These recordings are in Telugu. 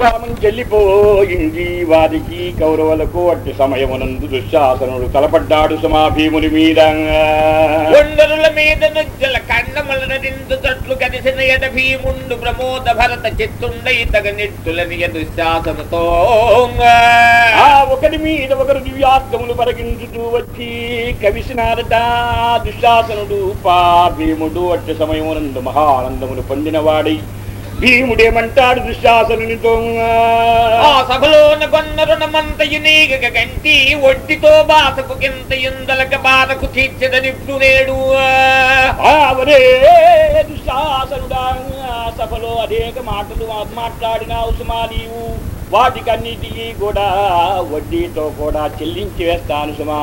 పామం చెల్లిపోయింది. వారికి కౌరవులకు అట్టి సమయమునందు దుశ్శాసనుడు తలపడ్డాడు సమాభీముని మీద. కొండరుల మీద నుజ్జల కండమలన నిందు తట్లు కలిసిన ఎడ భీముండు ప్రమోద భరత చిత్తుండై తగ నిట్టులని దుశ్శాసనతో ఆ ఒకరి మీద ఒకరు దివ్యార్థములు పరగించుతూ వచ్చి కవిసినారట. దుశ్శాసనుడు పా భీముడు అట్టి సమయమునందు మహానందములు పొందినవాడై భీముడేమంటాడు దుశ్శాసనునితో ఆ సభలోన కొన్నరుణమంతయు నీగ గంటి ఒడ్డితో బాసకు కింత ఇందలక బాధకు తీర్చదనిప్పుడు నేడు ఆవరే దుశ్శాసనుడా. సభలో అనేక మాటలు మాట్లాడినావు సుమా నీవు. వాటికన్నిటికీ కూడా వడ్డీతో కూడా చెల్లించి వేస్తాను సుమా.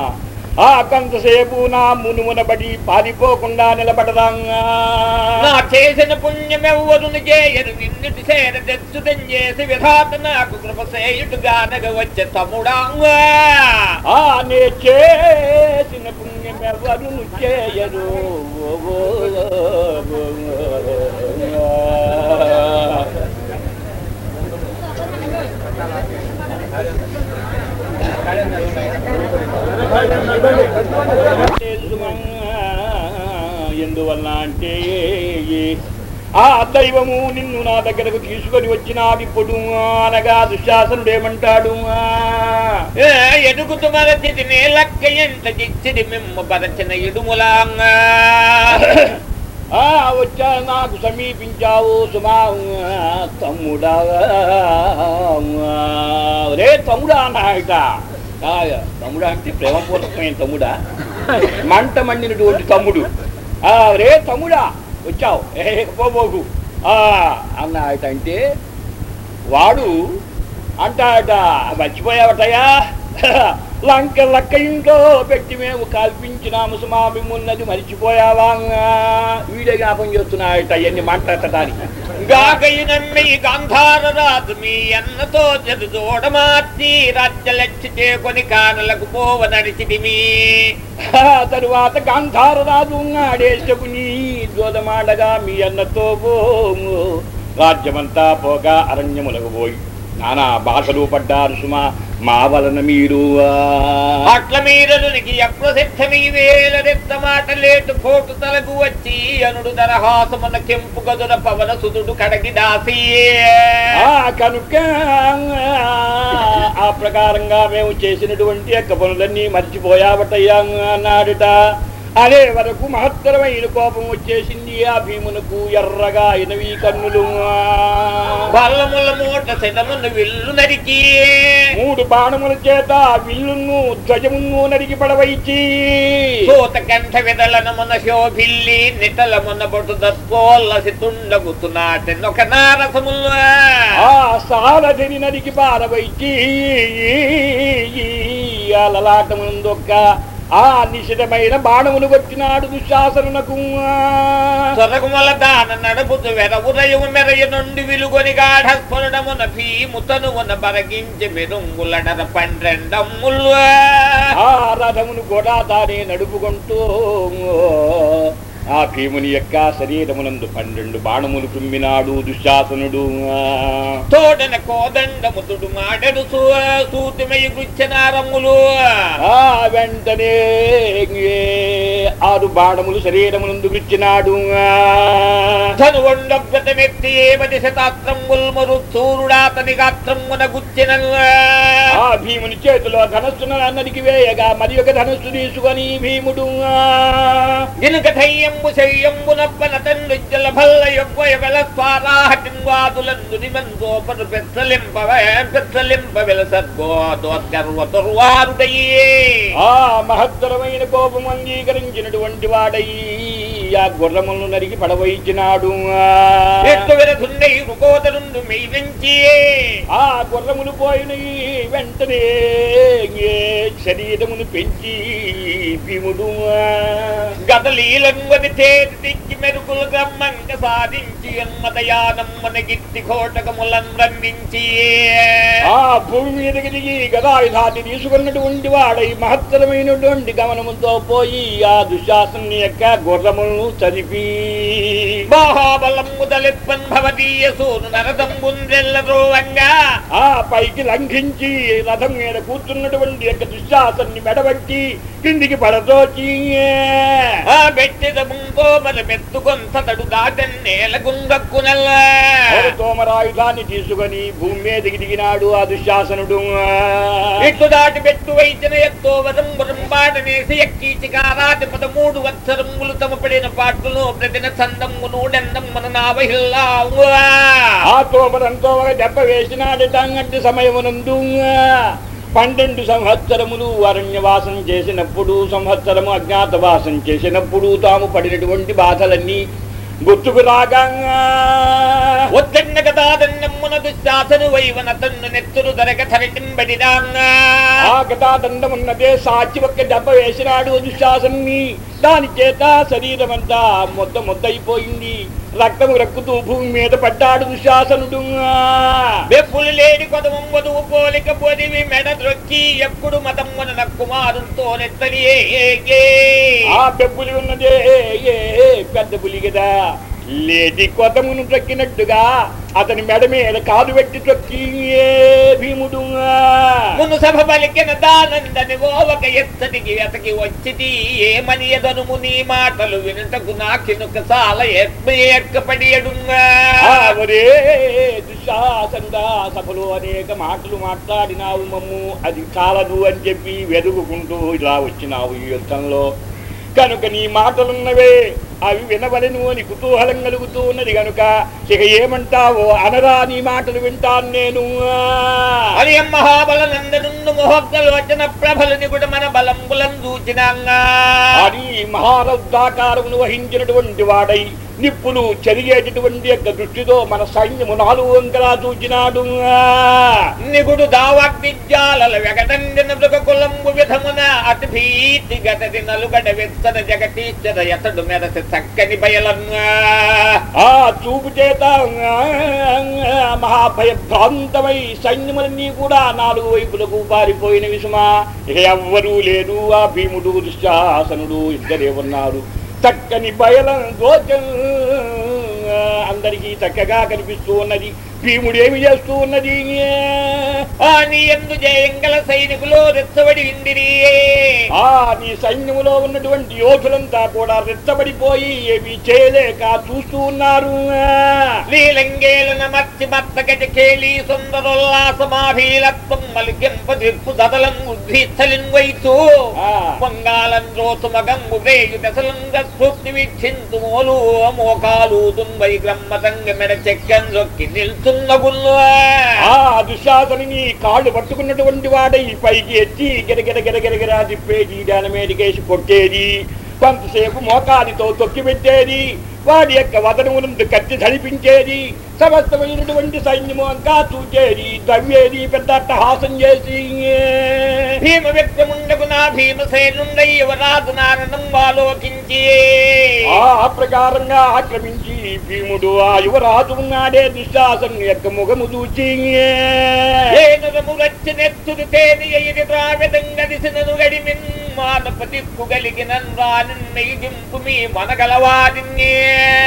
ఆ కొంతసేపు నా మునుమునబడి పారిపోకుండా నిలబడదాంగా నా చేసిన పుణ్యమెవ్వరును చేయరు నిన్నుటి చేసి విధాత నాకు ఆ నే చేసిన. ఎందువల్ల అంటే ఆ దైవము నిన్ను నా దగ్గరకు తీసుకొని వచ్చినాదిప్పుడు అనగా దుశ్శాసనుడు ఏమంటాడు ఎదుగుతు మరచిది నేలక్క ఎంత చిచ్చిది మిమ్మ పరచిన ఇడుములాంగా ఆ వచ్చా నాకు సమీపించావు సుమా తమ్ముడా. రే తమ్ముడా అన్నాయట. ఆ, తమ్ముడా అంటే ప్రేమపూర్వకమైన తమ్ముడా? మంట మండినటువంటి తమ్ముడు. ఆ రే తమ్ముడా వచ్చావు. ఏ పోబోకు ఆ అన్నాయట అంటే వాడు అంటాడట మర్చిపోయావటయా లంక లక్క ఇంట్లో పెట్టి మేము కల్పించినాము సుమా మిమ్మున్నది మర్చిపోయావా? వీడే జ్ఞాపం చేస్తున్నాయట అవన్నీ మాట్లాడటానికి గాగయునమ్మి నమ్మి గాంధార రాజు మీ అన్నతో జదు చూడమార్చి రాజ్యలక్షి చేకొని కానలకు పోవనడిచిది మీ. తరువాత గాంధారరాజు రాజు జోదమాడగా మీ అన్నతో పోము. రాజ్యమంతా పోగా అరణ్యములకు పోయి. నానా భాషలు పడ్డారు సుమా. మా వలన మీరు అట్ల మీరలునికి అప్రసిద్ధమీ వేల రెత్త మాట లేటు కోటు తలకు వచ్చి అనుడు దరహాసమున కెంపు గదుల పవన సుదుడు కడగి దాసి కనుక ఆ ప్రకారంగా మేము చేసినటువంటి యొక్క పనులన్నీ మర్చిపోయావటయ్యా అన్నాడట. అదే వరకు మహత్తరమైన కోపం వచ్చేసింది. ఆ భీమునకు ఎర్రగా అయినవి కన్నులు. విల్లు నరికి. మూడు బాణముల చేత విల్లును ధ్వజమును నరికి పడవైచి సూత కంఠ విదలనమున శోభిల్లి నిటలమున బొటు దత్కోల్లసి తుండగుతునాటెనొక నారసములు ఆ సారథిని నరికి పారవైచి ఆ లలాటముందొక్క ఆ నిశితమైన బాణములు కొట్టినాడు దుశ్శాసనునకు. సొరగుమల దాన నడుపుతు వెరవురయము మెరయ నుండి విలుగొని గాఢస్ఫురణమున భీముతనువున బరగించి మెరుంగులడర పండ్రెండమ్ములు ఆ రథమును కూడా తానే నడుపుకుంటూ ఆ భీముని యొక్క శరీరమునందు పన్నెండు బాణములు తుమ్మినాడు దుశ్శాసనుడు. తోడన కోదండముతుడు మాడెడు సూతిమయ గుచ్చనారమ్ములు ఆ వెంటనే ఆరు బాణములు శరీరమునందు గుచ్చినాడు. ధనువండవ్రతమెత్తి ఏమది శతాత్రముల్ మరు సూరుడాతని గాత్రమున గుచ్చినను. ఆ భీముని చేతిలో ధనస్సును అన్నదికి వేయగా మరి ఒక ధనస్సు తీసుకొని భీముడు గినుక ధయ్యంబు శయ్యంబునప్పన తండ్రి జల భల్ల యొగ్గయ వెల స్వారాహటింవాదులందు నిమందోపరు పెచ్చలింప పెచ్చలింప వెల సద్గో దోత్కర్వ దుర్వారుడయ్యే ఆ మహత్తరమైన కోపం అంగీకరించినటువంటి వాడై ఆ గుర్రములను నరికి పడవయించినాడు ఆ గుర్రములు పోయిన వెంటనే శరీరమును పెంచి భీముడు. గదలీలంగని తేటి తిక్కి మెరుగులు గమ్మంగ సాధించి ఎన్మదయానమ్మన గిట్టి కోటకములను రంభించి ఆ భూమి మీదకి దిగి గదాయుధాన్ని తీసుకున్నటువంటి వాడై మహత్తరమైనటువంటి గమనముతో పోయి ఆ దుశ్శాసని యొక్క గుర్రములను సూను నరదం రథంబుందెల్లరోవంగా ఆ పైకి లంఘించి రథం మీద కూర్చున్నటువంటి యొక్క దుశ్శాసన్ని మెడబట్టి కిందికి పడదోచి. ఆ దాటన్ నేల ఒక తోమరాయుధాన్ని తీసుకొని భూమి మీదకి దిగినాడు ఆ దుశ్శాసనుడు. ఇట్లు దాటి బెట్టు వైచిన ఎత్తో వరం వరంబాటనేసి ఎక్కీచి కారాటి పదమూడు వత్సరములు తమ పడిన పాటలు ప్రతిన చందమ్ము నూడెందమ్మన నావహిల్లా ఆ తోమరంతో ఒక దెబ్బ వేసినాడట అంగంటి సమయమునందు పన్నెండు సంవత్సరములు అరణ్యవాసం చేసినప్పుడు సంవత్సరము అజ్ఞాతవాసం చేసినప్పుడు తాము పడినటువంటి బాధలన్నీ గుర్తుకు రాగా వద్దన్న గదాదన్నమ్మున దుశ్శాసను వైవన తన్ను నెత్తురు ఆ గతాదండమున్నదే సాచి ఒక్క దెబ్బ వేసినాడు దుశ్శాసన్ని. దాని చేత శరీరం అంతా మొత్తం మొద్దయిపోయింది రక్తము రక్కుతూ భూమి మీద పడ్డాడు దుశ్శాసనుడు. వెప్పులు లేని కొదవం వధువు పోలిక పొదివి మెడ ద్రొక్కి ఎప్పుడు మతమ్మున నక్కుమారుతో నెత్తని ఆ పెబ్బులి ఉన్నదే పెద్ద పులి కదా. లేటి కొతమును తొక్కినట్టుగా అతని మెడ మీద కాలు పెట్టి తొక్కి భీముడు. మును సభ పలికిన దానందని ఒక ఎత్తడికి ఎతకి వచ్చిది. ఏమని ఎదనుము నీ మాటలు వినుటకు నాకినుక సాల ఎక్కపడి ఎడుంగా ఆ ఒరే దుశ్శాసనుడా సభలో అనేక మాటలు మాట్లాడినావు మమ్ము. అది చాలదు అని చెప్పి వెదుగుకుంటూ ఇలా వచ్చినావు ఈ యుద్ధంలో. కనుక నీ మాటలున్నవే అవి వినవలను అని కుతూహలం కలుగుతూ ఉన్నది కనుక ఇక ఏమంటావో అనరా నీ మాటలు వింటాను నేను. అది మహాబల నందనుండు మొహక్కలు వచ్చిన మన బలంబులను చూచినాంగా అని మహారౌద్ధాకారమును వహించినటువంటి వాడై నిప్పులు చెరిగేటటువంటి యొక్క దృష్టితో మన సైన్యము నాలుగు వంకలా చూచినాడు నిగుడు దావాగ్నిజ్వాలల వెగటండిన మృగ కులంబు విధమున భీతి గతది నలుగడ వెత్తన జగటీశ్వర ఎతడు మెరసి చక్కని బయలంగా ఆ చూపు చేత మహాభయభ్రాంతమై సైన్యములన్నీ కూడా నాలుగు వైపులకు పారిపోయిన విషమా. ఇక ఎవ్వరూ లేదు ఆ భీముడు దుశ్శాసనుడు ఇద్దరే ఉన్నారు. చక్కని బయలం గోచం అందరికీ చక్కగా కనిపిస్తూ ఉన్నది. భీముడు ఏమి చేస్తూ ఉన్నది? ఆ నీ ఎందు జయంగల సైనికులు రెచ్చబడి విందిరి ఆ నీ సైన్యములో ఉన్నటువంటి యోధులంతా కూడా రెచ్చబడిపోయి ఏమి చేయలేక చూస్తూ ఉన్నారు. కేళి సుందరోల్లాసమాభీలత్వం దదలం ఉద్ధీస్థలిన్ వైతూ. పొంగాలం దశలంగ వీక్షింతు మోలు మోకాలు మెడ చెక్కన్ గుల్లు ఆ దుశ్శాసని కాళ్ళు పట్టుకున్నటువంటి వాడై పైకి ఎత్తి గిరగిర గిరగిరగిరా తిప్పేది దాని మీదకేసి కొట్టేది కొంతసేపు మోకాలితో తొక్కి పెట్టేది వాడి యొక్క వదనమునందు కత్తి ధరిపించేది సమస్తమైనటువంటి సైన్యము అంతా చూచేది దవ్వేది పెద్ద అట్టహాసం చేసి భీమ వ్యక్తముండకు నా భీమసేనుండై యువరాజు నారణం ఆలోకించి. ఆ ప్రకారంగా ఆక్రమించి భీముడు ఆ యువరాజు ఉన్నాడే దుశ్శాసన్ యొక్క ముఖము చూచి ఏనుగము వచ్చి నెత్తుడు తేని ఎయిరి ప్రావిదంగదిసినను గడిమిన్. మానపతి కుగలిగిన రానిన్నయింపు మీ మనగలవాదిన్నే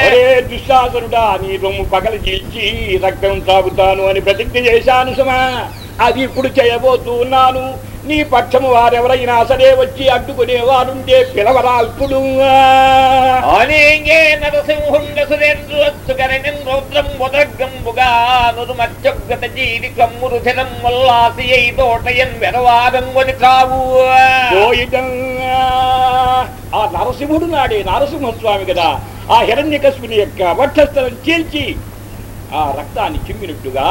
ఒరే దుశ్శాసనుడా నీ రొమ్ము పగల చీల్చి రక్తం తాగుతాను అని ప్రతిజ్ఞ చేశాను సుమా అది ఇప్పుడు చేయబోతూ ఉన్నాను నీ పక్షము వారెవరైనా సరే వచ్చి అడ్డుకునే వారుంటే పిలవరా ఇప్పుడు అనేంగే నరసింహుండ సురేంద్రస్సు కరణిన్ రౌద్రం ఉదర్గంబుగా నురు మత్స్యగత జీవి కమ్మురు ధిరం ఉల్లాసి అయి తోటయన్ వెరవారంగొని త్రావు. పోయిటం ఆ నరసింహుడు నాడే నరసింహస్వామి కదా. ఆ హిరణ్యకశిపుని యొక్క వక్షస్థలం చీల్చి ఆ రక్తాన్ని చిమ్మినట్టుగా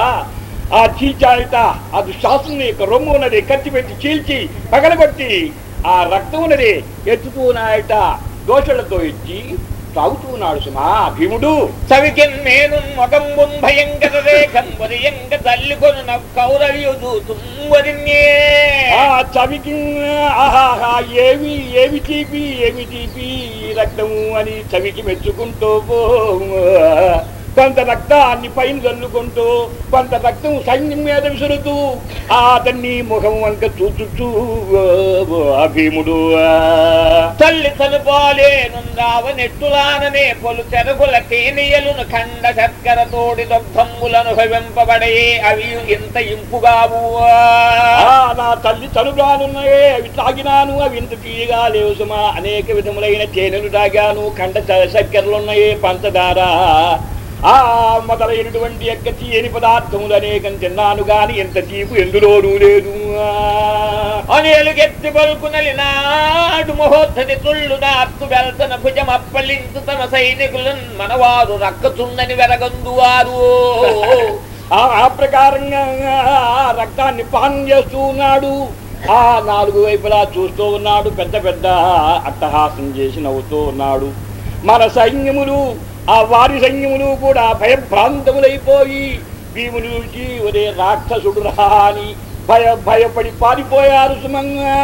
ఆ చీల్చాయట అది శాసనం యొక్క రొమ్ము ఉన్నది కత్తి పెట్టి చీల్చి పగలగొట్టి ఆ రక్తం ఉన్నది ఎత్తుతున్నాయట దోషులతో ఇచ్చి తాగుతున్నాడు సుమా భీముడు. సవికిన్ నేను మొగంబున్ భయంకర రేఖం తల్లికొను చవికి ఆహాహా ఏమి ఏమి తీపి ఏమి తీపి ఈ రక్తము అని చవికి మెచ్చుకుంటూ పో. కొంత రక్తాన్ని పైన చల్లుకుంటూ కొంత రక్తం సైన్యం మీద విసురుతూ అతన్ని ముఖం వంక చూచుచూ భీముడు ఆ. తల్లి తలుపాలేనుందావ నెట్టులాననే పొలు చెరుగుల తేనియలును ఖండ శర్కర తోడి దొగ్ధమ్ములను భవింపబడే అవి ఇంత ఇంపుగావు నా తల్లి తలుగానున్నాయే అవి తాగినాను అవి ఇంత తీయగా లేవు సుమా. అనేక విధములైన తేనెలు తాగాను కండ చక్కెరలున్నాయే పంచదార. ఆ మొదలైనటువంటి యొక్క తీయని పదార్థములు అనేకం తిన్నాను గాని ఎంత తీపు ఎందులోనూ లేదు. అనేలుగెత్తి పలుకునలి నాడు మహోద్ధతి తుళ్ళు నాత్తు వెళ్తన భుజం అప్పలించు తమ సైనికులను మనవారు రక్కచుందని వెరగందువారు ఆ ఆ ప్రకారంగా ఆ రక్తాన్ని పానం చేస్తూ ఉన్నాడు. ఆ నాలుగు వైపులా చూస్తూ ఉన్నాడు. పెద్ద పెద్ద అట్టహాసం చేసి నవ్వుతూ ఉన్నాడు. మన సైన్యములు ఆ వారి సైన్యములు కూడా భయభ్రాంతములైపోయి భీముని చూసి ఒరే రాక్షసుడు రా అని భయ భయపడి పారిపోయారు సుమంగా.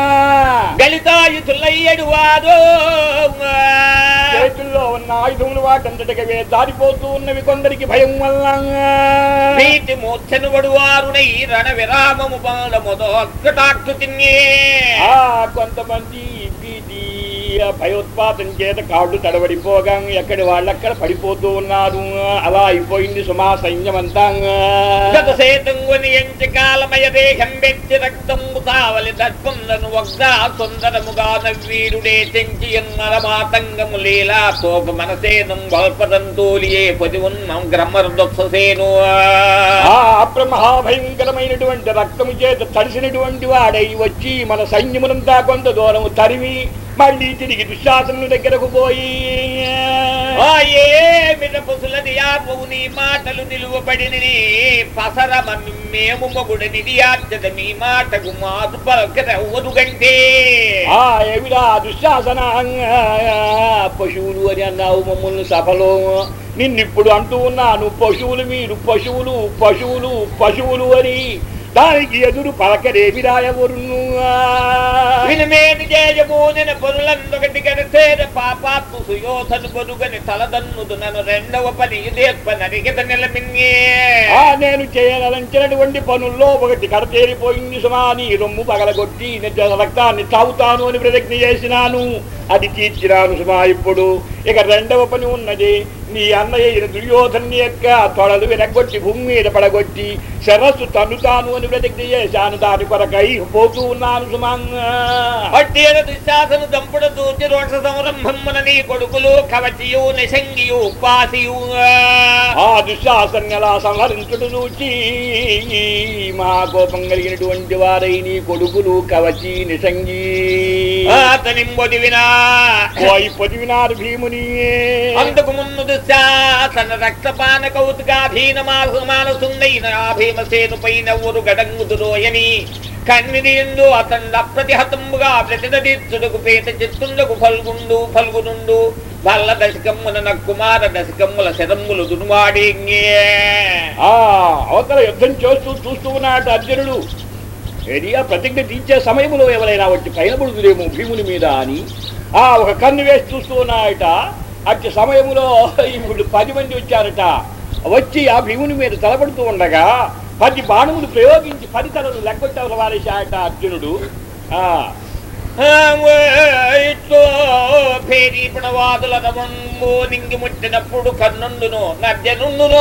చేతుల్లో ఉన్న ఆయుధములు వాటంతటికవే దారిపోతూ ఉన్నవి కొందరికి భయం వల్ల. ప్రీతి మూర్ఛను వడువారునై రణ విరామము పాలముతో అక్కటాక్కు తిన్నే ఆ కొంతమంది ఆ భయోత్పాతం చేత కాళ్ళు తడబడిపోగా ఎక్కడి వాళ్ళక్కడ పడిపోతూ ఉన్నారు. అలా అయిపోయింది సుమా సైన్యమంతా. సుందరముగా నవ్వీరుడే తెంచి ఎన్నర మాతంగము లీలా తోక మనసేనం వల్పదంతోలియే పొది ఉన్నం గ్రమ్మర్దొత్ససేను ఆ అప్ర మహాభయంకరమైనటువంటి రక్తము చేత తడిసినటువంటి వాడై వచ్చి మన సైన్యమునంతా కొంత దూరము తరిమి మళ్ళీ తిరిగి దుశ్శాసనుల దగ్గరకు పోయి. ఏమిట పుసులది ఆపవు నీ మాటలు నిలువబడిని పసరమ మేము మొగుడ నిధియార్చద మీ మాటకు మాటు పలకరెవ్వరు గంటే ఆ ఏమిరా దుశ్శాసన? పశువులు అని అన్నావు మమ్మల్ని సభలో. నిన్నిప్పుడు అంటూ ఉన్నాను పశువులు మీరు పశువులు పశువులు పశువులు అని. దానికి ఎదురు పనులందొకటి పాపాత్మ సుయోధను పొరుగని తలదన్నుదు నన్ను రెండవ పని ఆ నేను చేయదలంచినటువంటి పనుల్లో ఒకటి కడతేరిపోయింది సుమా. నీ రొమ్ము పగలగొట్టి నేను రక్తాన్ని తాగుతాను అని ప్రతిజ్ఞ చేసినాను. అది తీర్చినాను సుమా ఇప్పుడు. ఇక రెండవ పని ఉన్నది నీ అన్నయ్య దుర్యోధన్ని యొక్క తొడలు వినగొట్టి భూమి మీద పడగొట్టి శరస్సు తన్నుతాను అని ప్రతిజ్ఞ చేశాను దాని కొరకై పోతూ ఉన్నాను దుశ్శాసను దంపుడు దూచి రోష సంరంభమున నీ కొడుకులు కవచియు నిశంగియు ఉపాసియు. ఆ దుశ్శాసన్ని అలా సంహరించుడు చూచి మహాకోపం కలిగినటువంటి వారై నీ కొడుకులు కవచి నిసంగి అతని మొదివినా పోయి పొదివినారు భీముని అందుకు మున్ను దుశ్శాసన రక్తపాన కౌతుకాధీన మానసుండైన ఆ భీమసేను పైన ఊరు గడంగుదురోయని కన్నిదిందు అతండ అప్రతిహతంబుగా ప్రతిదీర్చుడుకు పేత చిత్తుండకు ఫల్గుండు ఫల్గునుండు వల్ల దశకమ్మున నక్కుమార దశకమ్ముల శరమ్ములు దునువాడి ఆ అవతల యుద్ధం చేస్తూ చూస్తూ ఉన్నాడు అర్జునుడు. ఏరియా ప్రతిజ్ఞ తీర్చే సమయంలో ఎవరైనా వచ్చి పైనబడుతులేమో భీముని మీద అని ఆ ఒక కన్ను వేసి చూస్తూ ఉన్నాయట అట్టి సమయంలో ఇప్పుడు పది మంది వచ్చారట. వచ్చి ఆ భీముని మీద తలపడుతూ ఉండగా పది బాణములు ప్రయోగించి పది తలలు లెక్కొట్టవల వారేశాయట అర్జునుడు ఆ పేరీ రమంబు నింగి ముట్టినప్పుడు కన్నుండును నర్జనుండును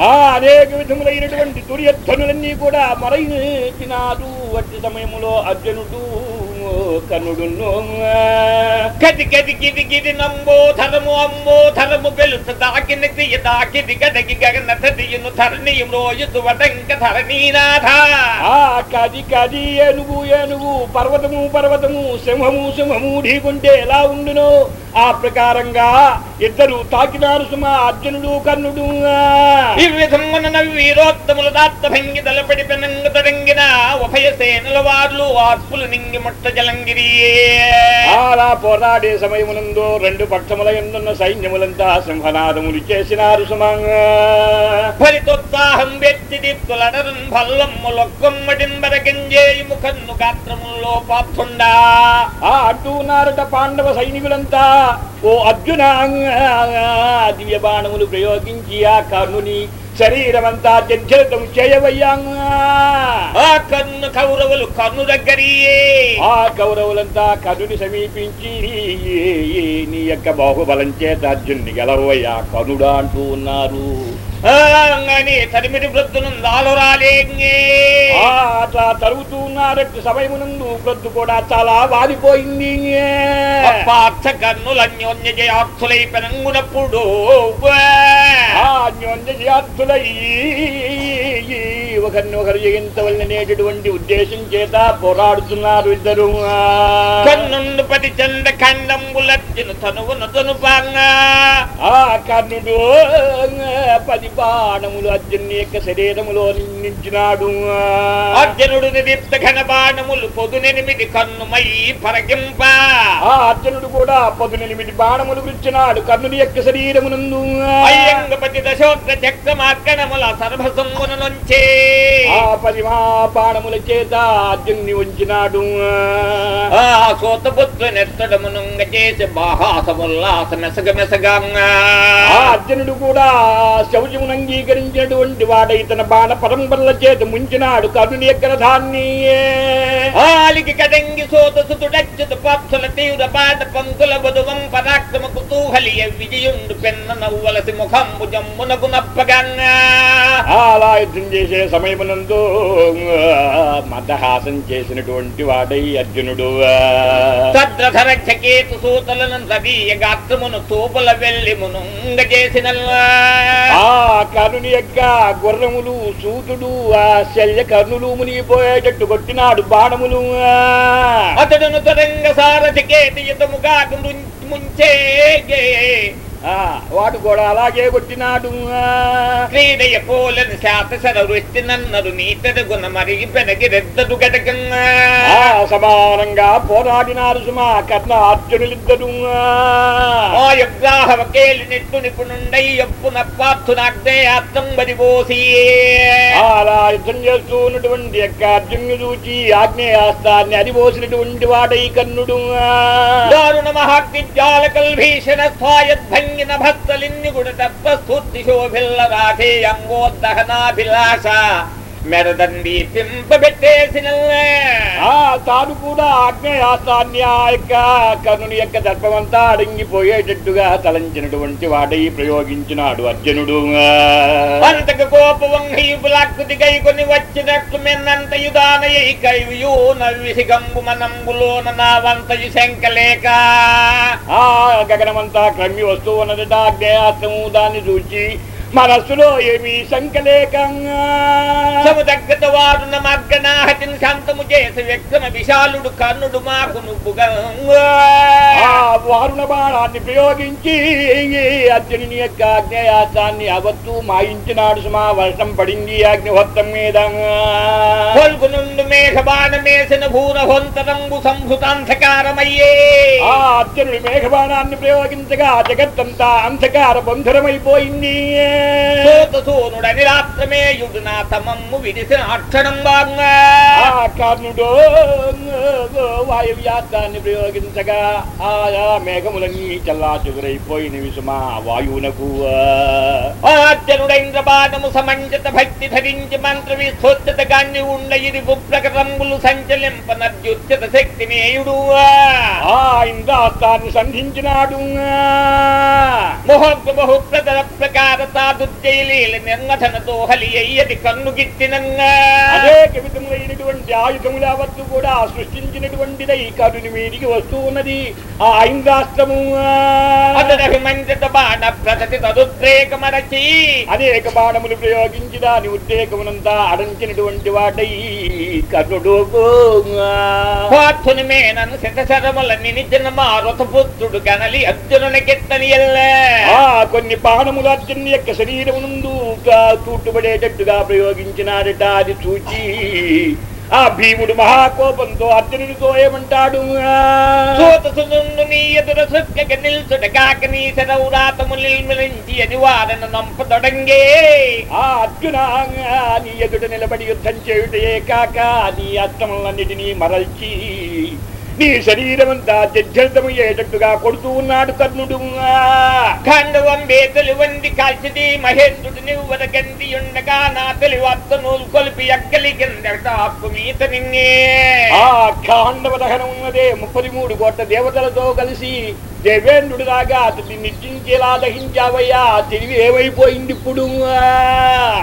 ఆ అనేక విధములైనటువంటి దుర్యోధనులన్నీ కూడా మరైనాడు వచ్చే సమయంలో అర్జునుడు కన్నుడును కది కది గిది గిది నంబో ధనము అమ్మో ధనము పెలుసు దాకిని తీయ దాకిది గదగి గగన తదియును ధరణి రోజు వటంక ధరణీనాథ. కది కది ఏనుగు ఏనుగు పర్వతము పర్వతము సింహము సింహము ఢీకుంటే ఎలా ఉండును. ఆ ప్రకారంగా ఇద్దరు తాకినారు సుమ అర్జునుడు కర్ణుడు. ఈ విధమున వీరోత్తములు దాత్త భంగి తలపడి పెనంగ తడంగిన ఉభయ సేనల వార్లు ఆత్పులు నింగి ముట్ట జలంగిరి. అలా పోరాడే సమయమునందు రెండు పక్షముల ఎందున్న సైన్యములంతా సింహనాదములు చేసినారు సుమంగా ఫలితోత్సాహం వ్యక్తి దిక్కులడరన్ భల్లమ్ములొక్కమ్మడింబర గంజేయుము కన్ను గాత్రములో పాప్తుండా ఆ అడ్డున్నారట పాండవ సైనికులంతా. ఓ అర్జున దివ్య బాణములు ప్రయోగించి ఆ కర్ణుని శరీరమంతా జర్జరితం చేయవయ్యా. ఆ కన్ను కౌరవులు కన్ను దగ్గరియే. ఆ కౌరవులంతా కర్ణుని సమీపించి నీ యొక్క బాహుబలం చేత అర్జున్ని గెలవయ్యా కనుడా అంటూ ఉన్నారు. తరిమిడి వృద్ధును దాలురాలేంగే ఆ అట్లా తరుగుతూ ఉన్నారట్టు సమయమునందు ప్రొద్దు కూడా చాలా వాడిపోయింది పార్థ కన్నుల అన్యోన్య జయార్థులై పెనంగునప్పుడు ఆ అన్యోన్యజాతులై ఒకరిని ఒకరు జయించవలనేటటువంటి ఉద్దేశం చేత పోరాడుతున్నారు ఇద్దరు. కన్నుండు పది చండ ఖండంబులర్జును తనువును తనుపాంగా ఆ కర్ణుడు పది బాణములు అర్జున్ యొక్క శరీరములో నిందించినాడు అర్జునుడు నిదీప్త ఘన బాణములు పొదునెనిమిది కన్నుమై పరగింప. ఆ అర్జునుడు కూడా పదునెనిమిది బాణములు గుచ్చినాడు కర్ణుని యొక్క శరీరమునందు. అయ్యంగపతి దశోగ్ర చక్రమార్కణముల సర్వసంగున నుంచే ఆ పది మా బాణముల చేత అర్జున్ని ఉంచినాడు. ఆ సోతపుత్ర నెత్తడమునుంగ చేసి బాహాసముల్లాస మెసగ మెసగంగా. ఆ అర్జునుడు కూడా శౌచమును అంగీకరించినటువంటి వాడై తన బాణ పరంపరల చేత ముంచినాడు కర్ణుని యొక్క రథాన్ని ఆలికి కదంగి సోతసుతుడచ్యుత పాప్సుల తీవ్ర పాట పంకుల బదువం పరాక్రమ కుతూహలియ విజయుండు పెన్న నవ్వలసి ముఖంబు జమ్మునకు నప్పగన్నా ఆ అలా యుద్ధం చేసే సమయమునందు మదహాసం చేసినటువంటి వాడై అర్జునుడు. సద్రధర చకేతు సూతలను రవీయ గాత్రమును తూపుల వెళ్ళి మునుంగ చేసిన ఆ కర్ణుని యొక్క గుర్రములు సూతుడు ఆ శల్య కర్ణులు మునిగిపోయేటట్టు కొట్టినాడు బాణములు. అతడును తరంగ సారథికేతి యుతముగా ముంచే వాడు కూడా అలాగే కొట్టినాడు. క్రీడయ పోలని శాతసర వృష్టి నన్నరు నీతడు గుణ మరిగి పెనగి రెద్దడు గటకంగా ఆ సమానంగా పోరాడినారు సుమా కర్ణ అర్జునులిద్దరు ఆ యుగ్రాహవ కేలి నెట్టు నిపుణుండై ఎప్పున పార్థునాగ్నే అర్థం బదిపోసి ఆ అలా యుద్ధం చేస్తూ ఉన్నటువంటి యొక్క అర్జును చూచి ఆగ్నేయాస్త్రాన్ని అరిపోసినటువంటి వాడై కర్ణుడు. దారుణ కల్భీషణ స్వాయద్భంగిన భక్తలిన్ని గుడ తప్ప స్థూర్తి శోభిల్ల రాధే అంగోద్దహనాభిలాష మెరదండి పింపబెట్టేసిన తాను కూడా ఆగ్నేయాస్త్రాన్ని ఆ యొక్క కర్ణుని యొక్క దర్భమంతా అడంగిపోయేటట్టుగా తలంచినటువంటి వాడై ప్రయోగించినాడు అర్జునుడు. అంతకు కోపవంహీపులాకృతి కై కొని వచ్చినట్లు మెన్నంతయు దానయ్యి కైవియు నవ్విసిగంబు మనంబులోన నా వంతయు శంకలేక. ఆ గగనమంతా క్రమ్మి వస్తూ ఉన్నదట ఆగ్నేయాస్త్రము దాన్ని చూచి మనస్సులో ఏమీ శంకలేకంగా సముదగ్గత వారున మగ్గనాహతిని శాంతము చేసి వ్యక్తమ విశాలుడు కర్ణుడు మాకు నువ్వుగా. వారుణ బాణాన్ని ప్రయోగించి అర్జునుని యొక్క అగ్నేయాస్త్రాన్ని అవత్తు మాయించినాడు సుమా. వర్షం పడింది అగ్నిహోత్రం మీద. పొల్గు నుండు మేఘబాణమేసిన భూన హొంతరంగు సంభృతాంధకారమయ్యే. ఆ అర్జునుడి మేఘబాణాన్ని ప్రయోగించగా జగత్తంతా అంధకార బంధురమైపోయింది. సోత సోనుడని రాత్రమేయుడు నా తమమ్ము విడిసిన అక్షరం బాగా ఆ కర్ణుడు వాయువ్యాస్త్రాన్ని ప్రయోగించగా ఆయా మేఘములన్నీ చల్లా చెదురైపోయినవి సుమా వాయువునకు. బాణము సమంజత భక్తి ధరించి మంత్ర విస్తోత్తత గాన్ని ఉండ ఇది ప్రకటంబులు సంచలింప నద్యుత్యత శక్తి నేయుడు ఆ ఇంద్రాస్త్రాన్ని సంధించినాడు. మొహబ్బ బహుప్రదర ప్రకార తాదుర్జయలీల నిర్మథనతో హలి అయ్యది కన్ను గిట్టినంగా అనేక విధములైనటువంటి ఆయుధములు యావత్తు కూడా సృష్టించినటువంటిదై కరుని మీదికి వస్తూ ఉన్నది ఆ ఇంద్రాస్త్రము అతడభిమంజత బాణ ప్రగతి తదుద్రేకమరచి అనేక బాణములు ప్రయోగించి దాని ఉద్రేకమునంతా అడంచినటువంటి వాడై కర్ణుడు పార్థుని మేనను శతశరముల నినిచిన మారుత పుత్రుడు కనలి అర్జునుని కెత్తని ఆ కొన్ని బాణములు అర్జున్ యొక్క శరీరము నుండు తూట్టుబడేటట్టుగా ప్రయోగించినాడట అది చూచి. ఆ భీముడు మహాకోపంతో అర్జునుడితో ఏమంటాడు? ఆ అర్జున నీ ఎదుట నిలబడి యుద్ధం చేయుటయే కాక నీ అస్త్రములన్నిటినీ మరల్చి. నీ శరీరమంతా జర్జరితమయ్యేటట్టుగా కొడుతూ ఉన్నాడు కర్ణుడు. ఖండవం వేతలు వండి కాల్చిది మహేంద్రుడు నివ్వర గంది ఉండగా నా తెలివత్త నూలు కొలిపి ఎక్కలి మీత నిన్నే. ఆ ఖాండవ దహనం ఉన్నదే ముప్పది మూడు కోట్ల దేవతలతో కలిసి దేవేంద్రుడిలాగా అతన్ని నిర్జించేలా దహించావయ్యా. తెలివి ఏమైపోయింది ఇప్పుడు?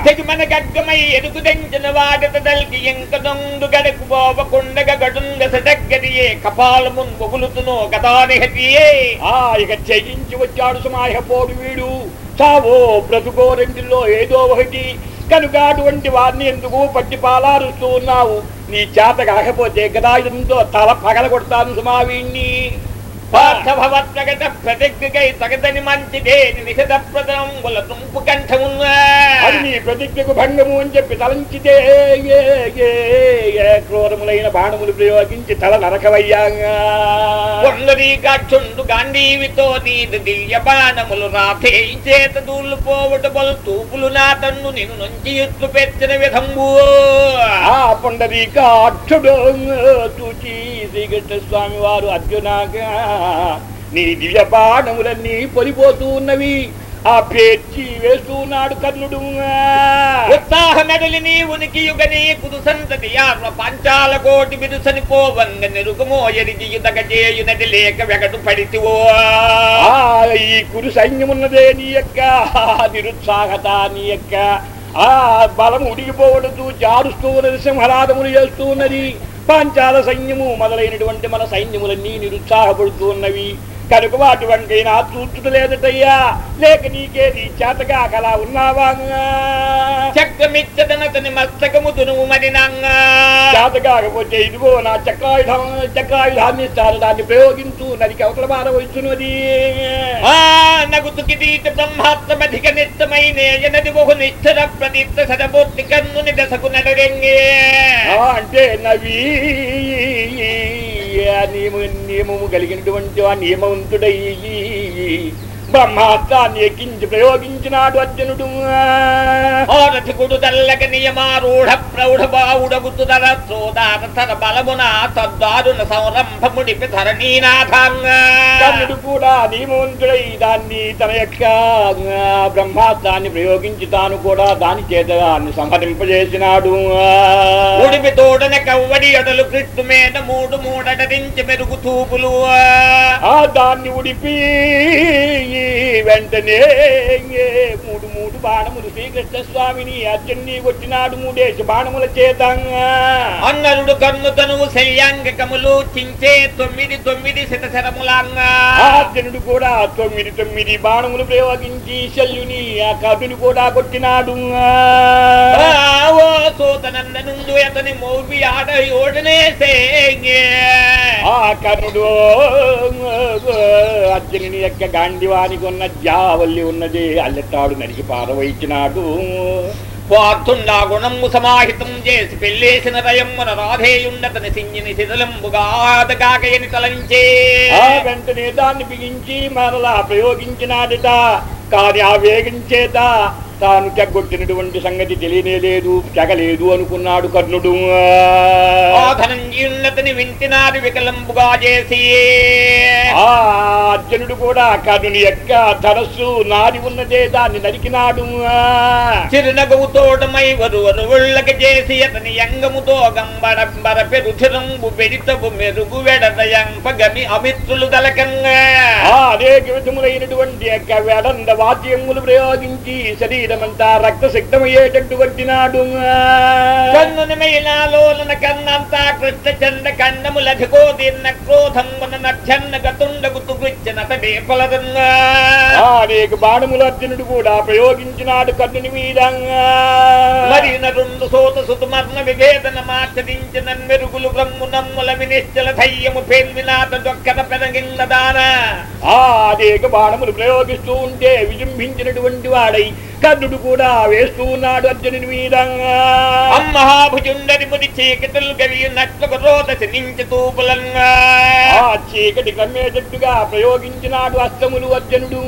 తెగి మన గగ్గమై ఎదుగు దంచిన వాడత దల్కి ఇంక దొందు గడకు పోవకుండగ గడుంగ సదగ్గదియే కపాలమున్ బొగులుతునో గదానిహతియే. ఆ ఇక చెయ్యించి వచ్చాడు సమాహపోడు వీడు. చావో బ్రతుకో రెండిల్లో ఏదో ఒకటి. కనుక అటువంటి వారిని ఎందుకు పట్టి పాలారుస్తూ ఉన్నావు? నీ చేత కాకపోతే గదాయుధంతో తల పగల కొడతాను సుమావీణ్ణి. పార్థభవత్ప్రగత ప్రతిజ్ఞకై తగదని మంచిదే నిషద ప్రదంబుల తుంపు కంఠమున్నా. అది నీ ప్రతిజ్ఞకు భంగము అని చెప్పి తలంచితే క్రూరములైన బాణములు ప్రయోగించి తల నరకవయ్యా కొండరీకాక్షుండు గాంధీవితో నీది దివ్య బాణములు రాధే చేత దూళ్ళు పోవట బలు తూపులు నా తన్ను నిన్ను నుంచి ఎత్తు పెట్టిన విధంబు. ఆ పొండరీక అక్షుడు చూచి శ్రీకృష్ణ స్వామి వారు అర్జునాగా నీ దివ్య బాణములన్నీ పొలిపోతూ ఉన్నవి. ఆ పేర్చి వేస్తున్నాడు కర్ణుడు. ఉత్సాహ మెడలి నీ ఉనికి యుగని కుదు సంతతి యార్వ పంచాల కోటి బిరుసని పోవంగ ఎరిగి ఎరిజియుదగ చేయునటి లేక వెగటు పడితివో. ఈ కురు సైన్యమున్నదే నీ యొక్క నిరుత్సాహత నీ యొక్క ఆ బలం ఉడిగిపోవడంతో జారుస్తూ ఉన్నది సింహనాదములు చేస్తూ ఉన్నది. పాంచాల సైన్యము మొదలైనటువంటి మన సైన్యములన్నీ నిరుత్సాహపడుతూ ఉన్నవి. కనుక అటువంటి నా చూచుట లేదటయ్యా. లేక నీకేది చేతగా కలా ఉన్నావా చక్కమిచ్చదనతని మస్తకము దునువు మరి నంగా చేత కాకపోతే ఇదిగో నా చక్రాయుధం చక్రాయుధాన్ని ఇస్తారు దాన్ని ప్రయోగించు నదికి అవతల బాధ వచ్చున్నది ఆ నగుతుకి దీట బ్రహ్మాత్మధిక నిత్యమైన ఎనది బహు నిశ్చర ప్రదీప్త సదబోత్తి కన్నుని దశకు నడరెంగే. అంటే నవి నియమ నియమము కలిగినటువంటి ఆ నియమవంతుడై బ్రహ్మాస్త్రాన్ని ఎక్కించి ప్రయోగించినాడు అర్జునుడు. ఓరథికుడు తల్లక నియమారూఢ ప్రౌఢ బావుడగుతు ధర సోదార తర బలమున తద్దారుణ సంరంభముడిపి ధరణీనాథంగా కర్ణుడు కూడా నియమవంతుడై దాన్ని తన యొక్క బ్రహ్మాస్త్రాన్ని ప్రయోగించి తాను కూడా దాని చేత దాన్ని సంహరింపజేసినాడు. ఉడిపి తోడన కవ్వడి అడలు కృష్ణు మీద మూడు మూడటరించి మెరుగు తూపులు. ఆ దాన్ని ఉడిపి వెంటనే మూడు మూడు బాణములు శ్రీకృష్ణ స్వామిని అర్జున్ని కొట్టినాడు మూడేసి బాణముల చేతంగా. అన్నరుడు కన్ను తనువు శల్యాంగకములు చించే తొమ్మిది తొమ్మిది శతశరములంగా. అర్జునుడు కూడా తొమ్మిది తొమ్మిది బాణములు ప్రయోగించి శల్యుని ఆ కర్ణుని కూడా కొట్టినాడు. సూతనందనుండు అతని మౌవి ఆడ ఓడనేసే ఆ కర్ణుడు అర్జునుని యొక్క దానికి ఉన్న జావల్లి ఉన్నది అల్లెట్టాడు నరికి పారవయించినాడు పార్థుండా గుణము సమాహితం చేసి పెళ్ళేసిన రయమ్మున రాధేయుండతని సింగిని శిథలంబుగాదగాకయని తలంచే. వెంటనే దాన్ని బిగించి మరలా ప్రయోగించినాడట. కానీ ఆ వేగం చేత తాను తెగొట్టినటువంటి సంగతి తెలియనే లేదు తెగలేదు అనుకున్నాడు కర్ణుడు. ధనంజీయున్నతని వింటినాది వికలంబుగా చేసి. ఆ అర్జునుడు కూడా కర్ణుని యొక్క ధరస్సు నాది ఉన్నదే దాన్ని నరికినాడు. చిరునగవు తోటమై వరువరు ఉళ్ళక చేసి అతని యంగముతో గంబడంబర పెరుచిరంబు పెడితపు మెరుగు వెడదయంప గమి అమిత్రులు గలకంగా ఆ అనేక విధములైనటువంటి యొక్క వేడంద వాద్యములు ప్రయోగించి శరీరమంతా రక్తసిక్తమయ్యేటట్టు కొట్టినాడు కన్నుని మైలాలోలన కన్నంతా కృష్ణ చండ కన్నములధికో దీన్న క్రోధమున నచ్చన్న గతుండగు అనేక బాణములు అర్జునుడు కూడా ప్రయోగించినాడు కర్ణుని మీద మరి నరుండు సోత సుతుమర్ణ విభేదన మార్చదించిన మెరుగులు బ్రహ్ము నమ్ముల వినిశ్చల ధైర్యము పేల్వినాథ దొక్కన పెరగిన్న దాన. ఆ అనేక బాణములు ప్రయోగిస్తూ ఉంటే విజృంభించినటువంటి వాడై కర్ణుడు కూడా వేస్తూ ఉన్నాడు అర్జునుని మీద. అమ్మహాభుజుండరి ముడి చీకటులు నించి తూపులంగా ఆ చీకటి కమ్మేటట్టుగా ప్రయోగించినాడు అస్తములు అర్జునుడు.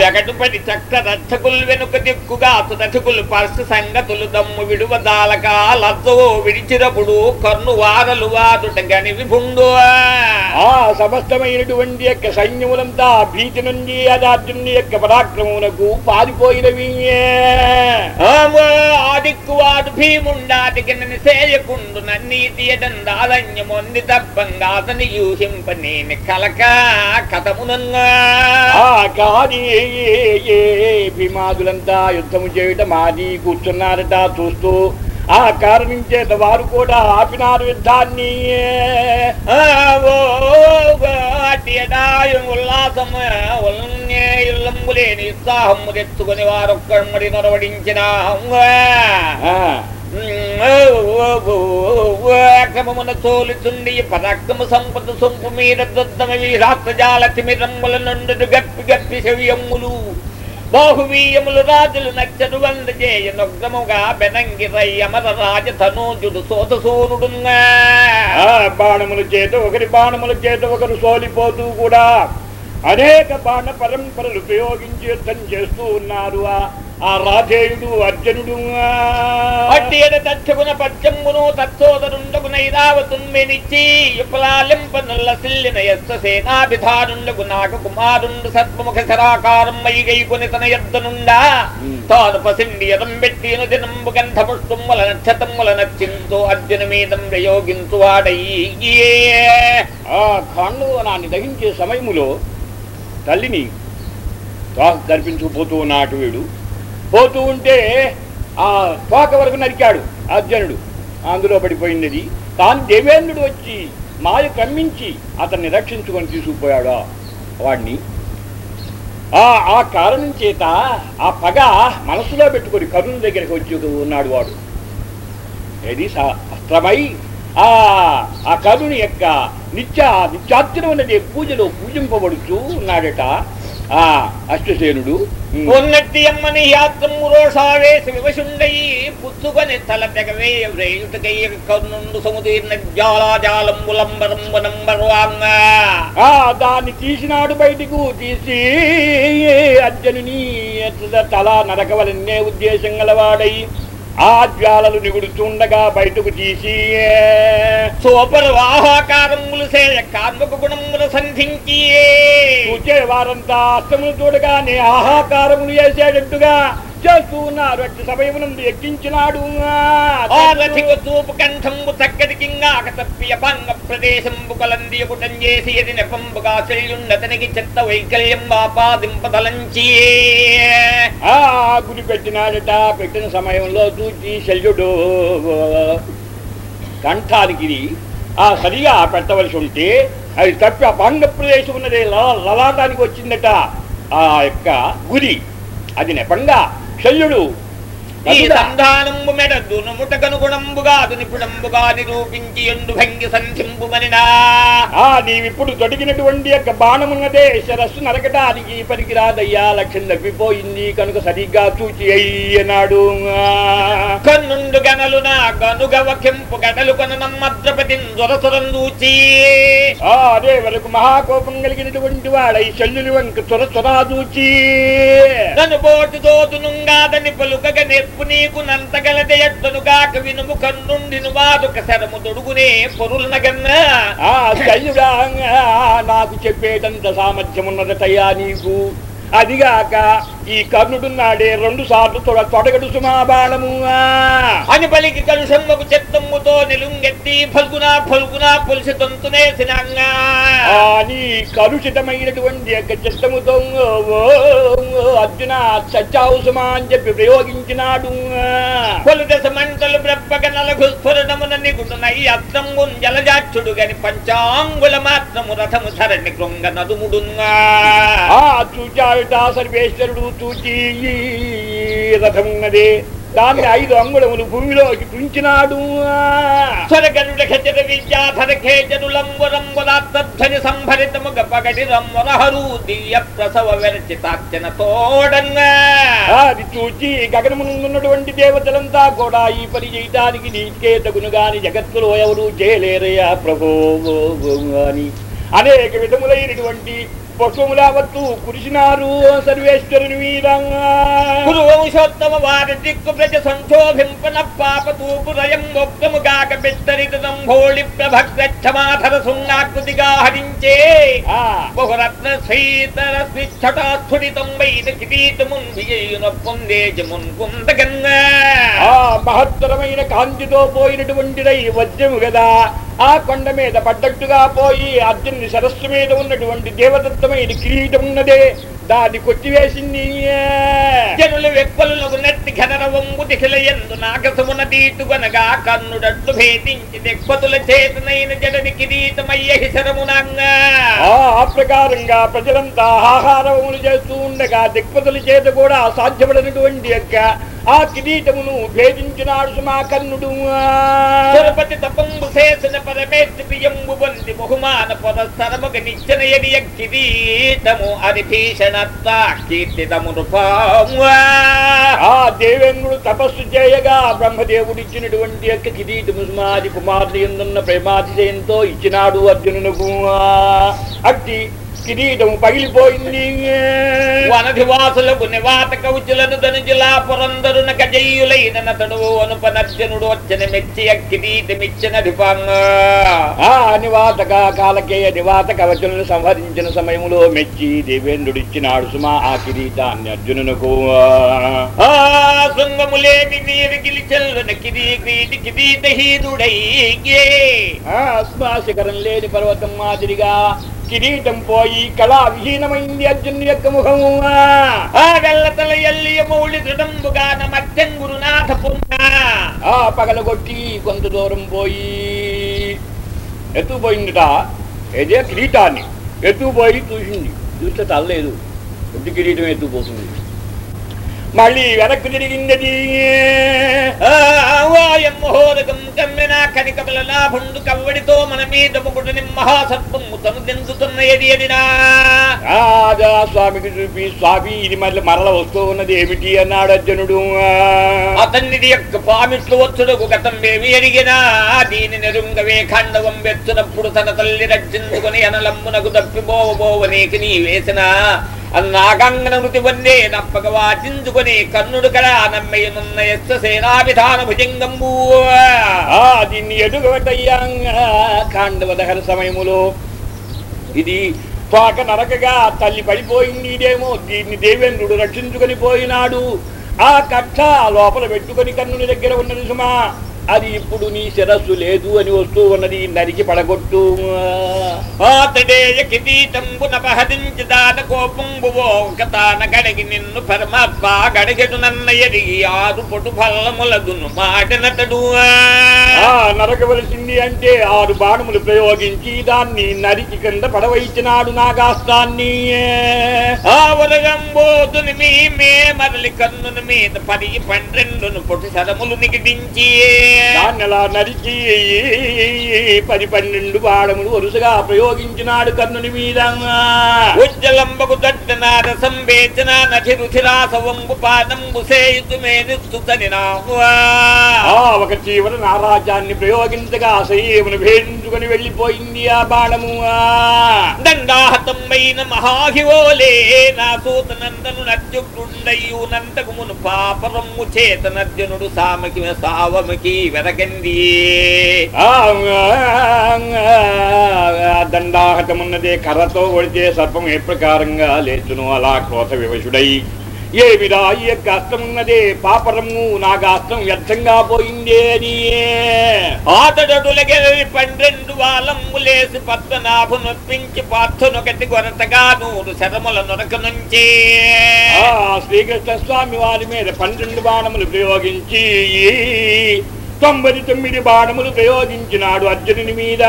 వెగటుపడి చక్ర రక్షకులు వెనుక దిక్కుగా సుదకులు పర్సు సంగతులు దమ్ము విడువదాలక లజ్జో విడిచినప్పుడు కన్ను వారలు వాదుట గని విభుండు. ఆ సమస్తమైనటువంటి యొక్క సైన్యములంతా భీతి నుండి అది అర్జునుని యొక్క పరాక్రమమునకు పారిపోయినవి. ఆదిక్కు వాడు భీముండాది గిన్నెని సేయకుండు నన్నీతి ఎడందారణ్యమొంది తప్పంగా అతని యూహింప నేను కలక కాని భీమాదులంతా యుద్ధము చేయటం ఆది కూర్చున్నారట చూస్తూ ఆ కారణం చేత వారు కూడా ఆపినారు యుద్ధాన్ని. ఉల్లాసము ఇల్లంబులేని ఉత్సాహము తెచ్చుకొని వారొక్కడి నొరవడించిన. ఆ, క్రమమున తోలుచుండి పరాక్రమ సంపద సొంపు మీద దొద్దమ వీరాత్రజాల తిమిరమ్ముల నుండి గప్పి గప్పి శవ్యమ్ములు బాహువీయములు రాజులు నచ్చరు వందజేయ నొగ్రముగా బెనంగి రయ్యమర రాజ తనూజుడు ఆ బాణముల చేత ఒకరి బాణముల చేత ఒకరు సోలిపోతూ కూడా అనేక బాణ పరంపరలు ఉపయోగించి యుద్ధం చేస్తూ ఉన్నారు. ఆ- రాజేయుడు అర్జునుడు అట్టి ఎడ తచ్చగున పచ్చమ్మును తత్సోదరుండగు నైరావతుమ్మెనిచ్చి యుపలాలింపనుల్ల సిల్లిన యస్త సేనాభిధారుండగు నాగ కుమారుండు సత్వముఖ శరాకారం మైగైకొని తన ఎద్దనుండా. తాను పసిండి ఎదం పెట్టిన దినంబు గంధ పుష్పముల నక్షతముల నచ్చింతో అర్జున మీదం ప్రయోగించు వాడయ్యే ఆ ఖాండవనాన్ని దహించే సమయములో తల్లిని తోక కనిపించుకుపోతూ ఉన్నాడు వీడు. పోతూ ఉంటే ఆ తోక వరకు నరికాడు అర్జునుడు. అందులో పడిపోయినది. తాను దేవేంద్రుడు వచ్చి మాయ కమ్మించి అతన్ని రక్షించుకొని తీసుకుపోయాడు? వాణ్ణి. వాడిని ఆ ఆ కారణం చేత ఆ పగ మనసులో పెట్టుకొని కరుణ దగ్గరికి వచ్చి ఉన్నాడు వాడు. ఏది? అస్త్రమై? ఆ ఆ యొక్క నిత్య నిత్యార్జనం ఉన్నది పూజలో పూజింపబడుతూ ఉన్నాడట. ఆ అష్టసేనుడు. ఉన్నట్టి అమ్మని యాత్రము రోషావేశ వివశుండయి పుచ్చుకొని తల తెగవేయ వ్రేయుటకయ్య కర్ణుండు సముదీర్ణ జాలాజాలంబులంబరంబు నంబర్వాంగా ఆ దాన్ని తీసినాడు బయటకు తీసి అర్జునుని తల నరకవలనే ఉద్దేశం గలవాడై. ఆ జ్వాలలు నిగుడుతుండగా బయటకు తీసి సోపరు ఆహాకారములు సేయ కార్మక గుణములు సంధించి చూచే వారంతా అస్తములు చూడగానే ఆహాకారములు చేసేటట్టుగా చేస్తూ ఉన్నారు. అట్టి సమయమునందు ఎక్కించినాడు కంఠంబు చక్కటి కింగాక ప్రదేశంబు కలందియకుటం చేసి ఎది నెపంబుగా చెల్లుండతనికి చెత్త వైకల్యం ఆపాదింపదలంచి ఆ గుడి పెట్టినాడట. పెట్టిన సమయంలో చూచి శల్యుడు. కంఠానికి ఆ సరిగా పెట్టవలసి ఉంటే అది తప్పి ఆ భంగ ప్రదేశం ఉన్నది లలాటానికి వచ్చిందట. ఆ యొక్క గురి. అది నెపంగా శల్యుడు ఈ సంధానంబు మెడ దునుముట కనుగుణంబుగా దునిపుడంబుగా నిరూపించి ఎండు భంగి సంధింపుమనినా ఆ నీవిప్పుడు తొడిగినటువంటి యొక్క బాణమున్నదే శరస్సు నరకటానికి పనికిరాదయ్యా. లక్ష్యం తప్పిపోయింది. కనుక సరిగ్గా చూచి అయ్యనాడు కన్నుండు గనలున గనుగవ కెంపు గడలు కొన నమ్మద్రపతి దొరసరం ఆ అదే వరకు మహాకోపం కలిగినటువంటి వాడై శల్యుని వంక చొరా చూచి నన్ను బోటు దోతునుంగాదని పలుకగ చెప్పు నీకు నంతగలదే ఎట్టునుగాక వినుము కన్నుండి వాదొక శరము తొడుగునే పొరులనగన్న ఆ శల్యుడా నాకు చెప్పేటంత సామర్థ్యం ఉన్నదటయ్యా నీకు. అదిగాక ఈ కర్ణుడున్నాడే రెండు సార్లు తొడ తొడగడు సుమా బాణము అని పలికి కలుషమ్మకు చెత్తమ్ముతో నిలుంగెత్తి ఫల్గునా ఫల్గునా పొలిసి తొంతునేసినంగా ఆ నీ కలుషితమైనటువంటి యొక్క చిత్తముతో అర్జున చచ్చావు సుమా అని చెప్పి ప్రయోగించినాడు. పలు దశ మంటలు బ్రప్పక నలగు స్ఫురణమున నిగుడునై అత్రంగు జలజాక్షుడు గని పంచాంగుల మాత్రము రథము ధరణి కృంగ నదుముడుంగా. ఆ చూచావిట సర్వేశ్వరుడు చూచి రథమున్నదే దాన్ని ఐదు అంగుళములు భూమిలోకి తుంచినాడు. స్వరగరుడ ఖచర విద్యాధర ఖేచరులంబురంబురాత్మధ్వని సంభరితముగ పగటి రమ్మరహరు దివ్య ప్రసవ విరచితార్చన తోడంగా. అది చూచి గగనమునున్నటువంటి దేవతలంతా కూడా ఈ పని చేయటానికి నీకే తగును గాని జగత్తులో ఎవరు చేయలేరయ్యా ప్రభో అని. అనేక విధములైనటువంటి పుష్పములావత్తు కురిసినారు సర్వేశ్వరుని వీరంగా గురు వంశోత్తమ వారి దిక్కు ప్రజ సంక్షోభింపన పాప తూపురయం మొక్కముగాక బిత్తరితం హోళి ప్రభక్షమాధర సున్నాకృతిగా హరించే. బహురత్న శ్రీతర స్విచ్చటాస్ఫురితం వైన కిరీటమున్ విజయున పొందేజమున్ కుందగంగా ఆ మహత్తరమైన కాంతితో పోయినటువంటిదై వజ్రము కదా ఆ కొండ మీద పడ్డట్టుగా పోయి అర్జునుడి సరస్సు మీద ఉన్నటువంటి దేవదత్తమైన కిరీటం ఉన్నదే. దాన్ని కొట్టివేసింది జనులు వెప్పలకు నెట్టి ఘనరవంబు దిశల ఎందు నాగసమున తీటుగనగా కన్నుడట్లు భేదించి దిక్పతుల చేతనైన జడని కిరీటమయ్య హిసరమునంగా. ఆ ఆ ప్రకారంగా ప్రజలంతా ఆహారములు చేస్తూ ఉండగా దిక్పతుల చేత కూడా సాధ్యపడినటువంటి యొక్క ఆ కిరీటమును భేదించినాడు సుమా కర్ణుడు తిరుపతి తపంబు చేసిన పరమేశ్వరి ప్రియంబు పొంది బహుమాన పురస్సరముగ నిచ్చెన ఎడియ కిరీటము అని భీషణత్వ కీర్తితమును ఆ దేవేంద్రుడు తపస్సు చేయగా బ్రహ్మదేవుడిచ్చినటువంటి యొక్క కిరీటము సుమాది కుమారుడు ఎందున్న ప్రేమాతిశయంతో ఇచ్చినాడు అర్జునునకు. అట్టి కిరీటము పగిలిపోయింది. వనధివాసులకు నివాత కౌచులను ధనుజులా పురందరున గజయ్యులైన నతడు అనుపనర్జనుడు వచ్చిన మెచ్చి కిరీటమిచ్చిన ఆ కాలకేయ నివాత కవచులను సంహరించిన సమయములో మెచ్చి దేవేంద్రుడు ఇచ్చినాడు సుమా ఆ కిరీటాన్ని అర్జునునకు. ఆ శృంగములేని నీరు గిలిచెల్లున కిరీ క్రీటి కిరీటహీనుడై ఆ శిఖరం లేని పర్వతం మాదిరిగా కిరీటం పోయి కళా విహీనమైంది అర్జునుని యొక్క ముఖము ఆ వెల్లతల ఎల్లియ మౌళి దృఢంబుగాన మధ్యం గురునాథ పున్న ఆ పగలగొట్టి కొంత దూరం పోయి ఎత్తుపోయిందిట ఏదే కిరీటాన్ని? ఎత్తుపోయి చూసింది. చూస్తే తల్లలేదు ఒడ్డు కిరీటం ఎత్తుపోతుంది మళ్ళీ వెనక్కు తిరిగింది వాయమ్మహోరగం కమ్మిన కనికబల లాభుండు కవ్వడితో మన మీద ముగుడుని మహాసర్పము తను దించుతున్నది అదినా. రాజా స్వామికి చూపి స్వామి ఇది మళ్ళీ మరల వస్తూ ఉన్నది ఏమిటి? అన్నాడు అర్జునుడు. అతన్నిది యొక్క పామిట్లు వచ్చుడుకు గతం ఏమి అడిగినా దీని నిరుంగవే ఖండవం వెచ్చినప్పుడు తన తల్లి రక్షించుకుని అనలమ్మునకు తప్పిపోవబోవనీకి నీ వేసిన అన్నాగంగన మృతి వన్నే నప్పక వాచించుకొని కన్నుడు కడ నమ్మయ్యనున్న ఎస్త సేనాభిధాన భుజంగంబూ ఆ దీన్ని ఎదుగబట్టయ్యా కాండవ దహన సమయములో. ఇది తోక నరకగా తల్లి పడిపోయింది ఇదేమో దీన్ని దేవేంద్రుడు రక్షించుకొని పోయినాడు. ఆ కక్ష లోపల పెట్టుకొని కర్ణుని దగ్గర ఉన్నది సుమా. అది ఇప్పుడు నీ శిరస్సు లేదు అని వస్తూ ఉన్నది నరికి పడగొట్టు. ఆతడేయ కిరీటంబు నపహరించి దాన కోపంబు తాన గడిగి నిన్ను పరమాత్మ గడిగడు నన్న ఎరిగి ఆరు పొటు ఫలములదును మాటనతడు. ఆ నరకవలసింది అంటే ఆరు బాణములు ప్రయోగించి దాన్ని నరికి కింద పడవైచినాడు నాగాస్తాన్ని. ఆవరగంబోతుని మీ మే మరలి కన్నుని మీద పది పన్నెండును పొటి శరములు నిగిడించి. దాన్ని అలా నరికి పది పన్నెండు బాణములు వరుసగా ప్రయోగించినాడు కన్నుని మీద. ఉజ్జలంబకు తట్టిన రసం వేచిన నటి రుచిరాసవంబు పానంబు సేయుతు మేనిస్తుతని ఆ ఒక చీవర నారాజ్యాన్ని ప్రయోగించగా సయ్యమును భేదించుకొని వెళ్ళిపోయింది ఆ బాణము దండాహతమైన మహాహివోలే నా సూతనందను నత్యుక్తుండయ్యు నంతకు మును పాపరమ్ము చేతనర్జునుడు సామకి సావమికి. వెదకంది దండాహతమున్నదే కర్రతో కొడితే సర్పం ఏ ప్రకారంగా లేచును అలా క్రోత వివశుడై ఏమిరా ఈ యొక్క అస్తమున్నదే పాపరము నాకు అస్తం వ్యర్థంగా పోయిందే అని ఆతడులకి పన్నెండు వాలమ్ములేసి పద్మనాభు నొప్పించి పార్థనొకటి కొరతగా నూరు శరముల నొరక నుంచి ఆ శ్రీకృష్ణ స్వామి వారి మీద పన్నెండు బాణములు ప్రయోగించి తొంభై తొమ్మిది బాణములు ప్రయోగించినాడు అర్జునుని మీద.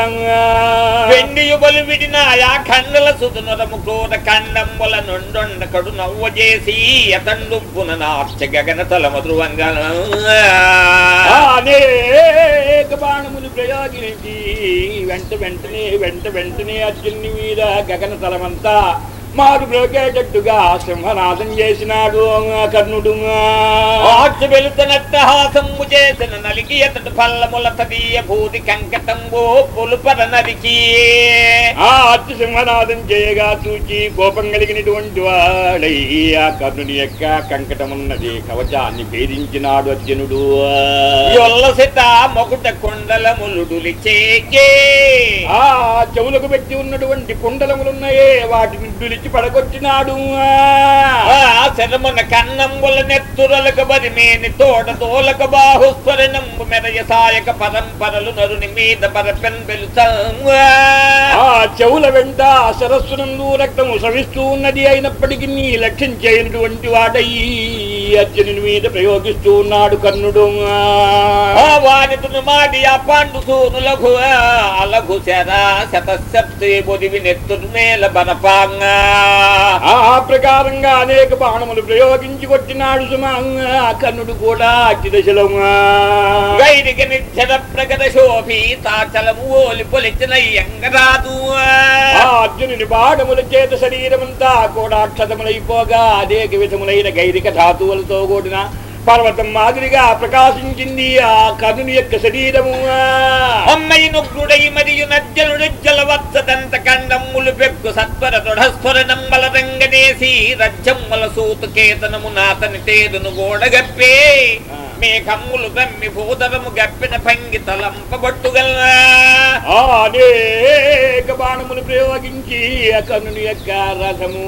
వెండియు బలు విడినాయా కన్నుల సుతునరము క్రోధ ఖండంబుల నుండొండ కడు నవ్వ చేసి అతండు పుననార్చ గగన తలమ ధ్రువంగా అనేక బాణములు ప్రయోగించి వెంట వెంటనే వెంట వెంటనే అర్జునుని మీద గగన తలమంతా మారు బ్రోకేటట్టుగా సింహనాదం చేసినాడు కర్ణుడు ఆర్చ చేసిన నలిగి అతడు పల్లముల తదీయ భూతి కంకటంబో పులుపర నరికి ఆ అచ్చు సింహనాదం చేయగా చూచి కోపం కలిగినటువంటి వాడై ఆ కర్ణుని యొక్క కంకటమున్నది కవచాన్ని భేదించినాడు అర్జునుడు. యొల్లసిత మొగుట కొండలములుడులిచేగే ఆ చెవులకు పెట్టి ఉన్నటువంటి కుండలములున్నాయే వాటిని దులిచి పడగొట్టినాడు. ఆ శరమున కన్నంబుల నెత్తురలకు బరిమేని తోట తోలక బాహుస్వరణంబు మెరయ సాయక పరంపరలు నరుని మీద పరపెన్ ఆ చెవుల వెంట సరస్సునందు రక్తము సవిస్తూ ఉన్నది అయినప్పటికీ నీ లక్ష్యం చేయనటువంటి వాడయి అర్జునుని మీద ప్రయోగిస్తూ ఉన్నాడు కర్ణుడు. సూనులకు అలఘు నేల బనపాంగా. ఆ ప్రకారంగా అనేక బాణములు ప్రయోగించి కొట్టినాడు కర్ణుడు కూడా అట్టి దశలో వైదిక నిత్యద ప్రగత శోభి తాచలము ఓలి పొలిచిన ఎంగరాదు అర్జునుని బాణముల చేత శరీరమంతా కూడా క్షతములైపోగా అనేక విధములైన గైరిక ధాతువులతో కూడిన పర్వతం మాదిరిగా ప్రకాశించింది ఆ కర్ణుని యొక్క శరీరము. నుగ్రుడై మరియు నజ్జలుడు జలవత్సదంత కండమ్ములు పెక్కు సత్వర రజ్జమ్మల కేతనము నాతని తేదును గోడగప్పే. మేఘములు బమ్మి భూదవము గప్పిన పంగి తలంపబట్టుగల అనేక బాణములు ప్రయోగించి అకనుని యొక్క రథము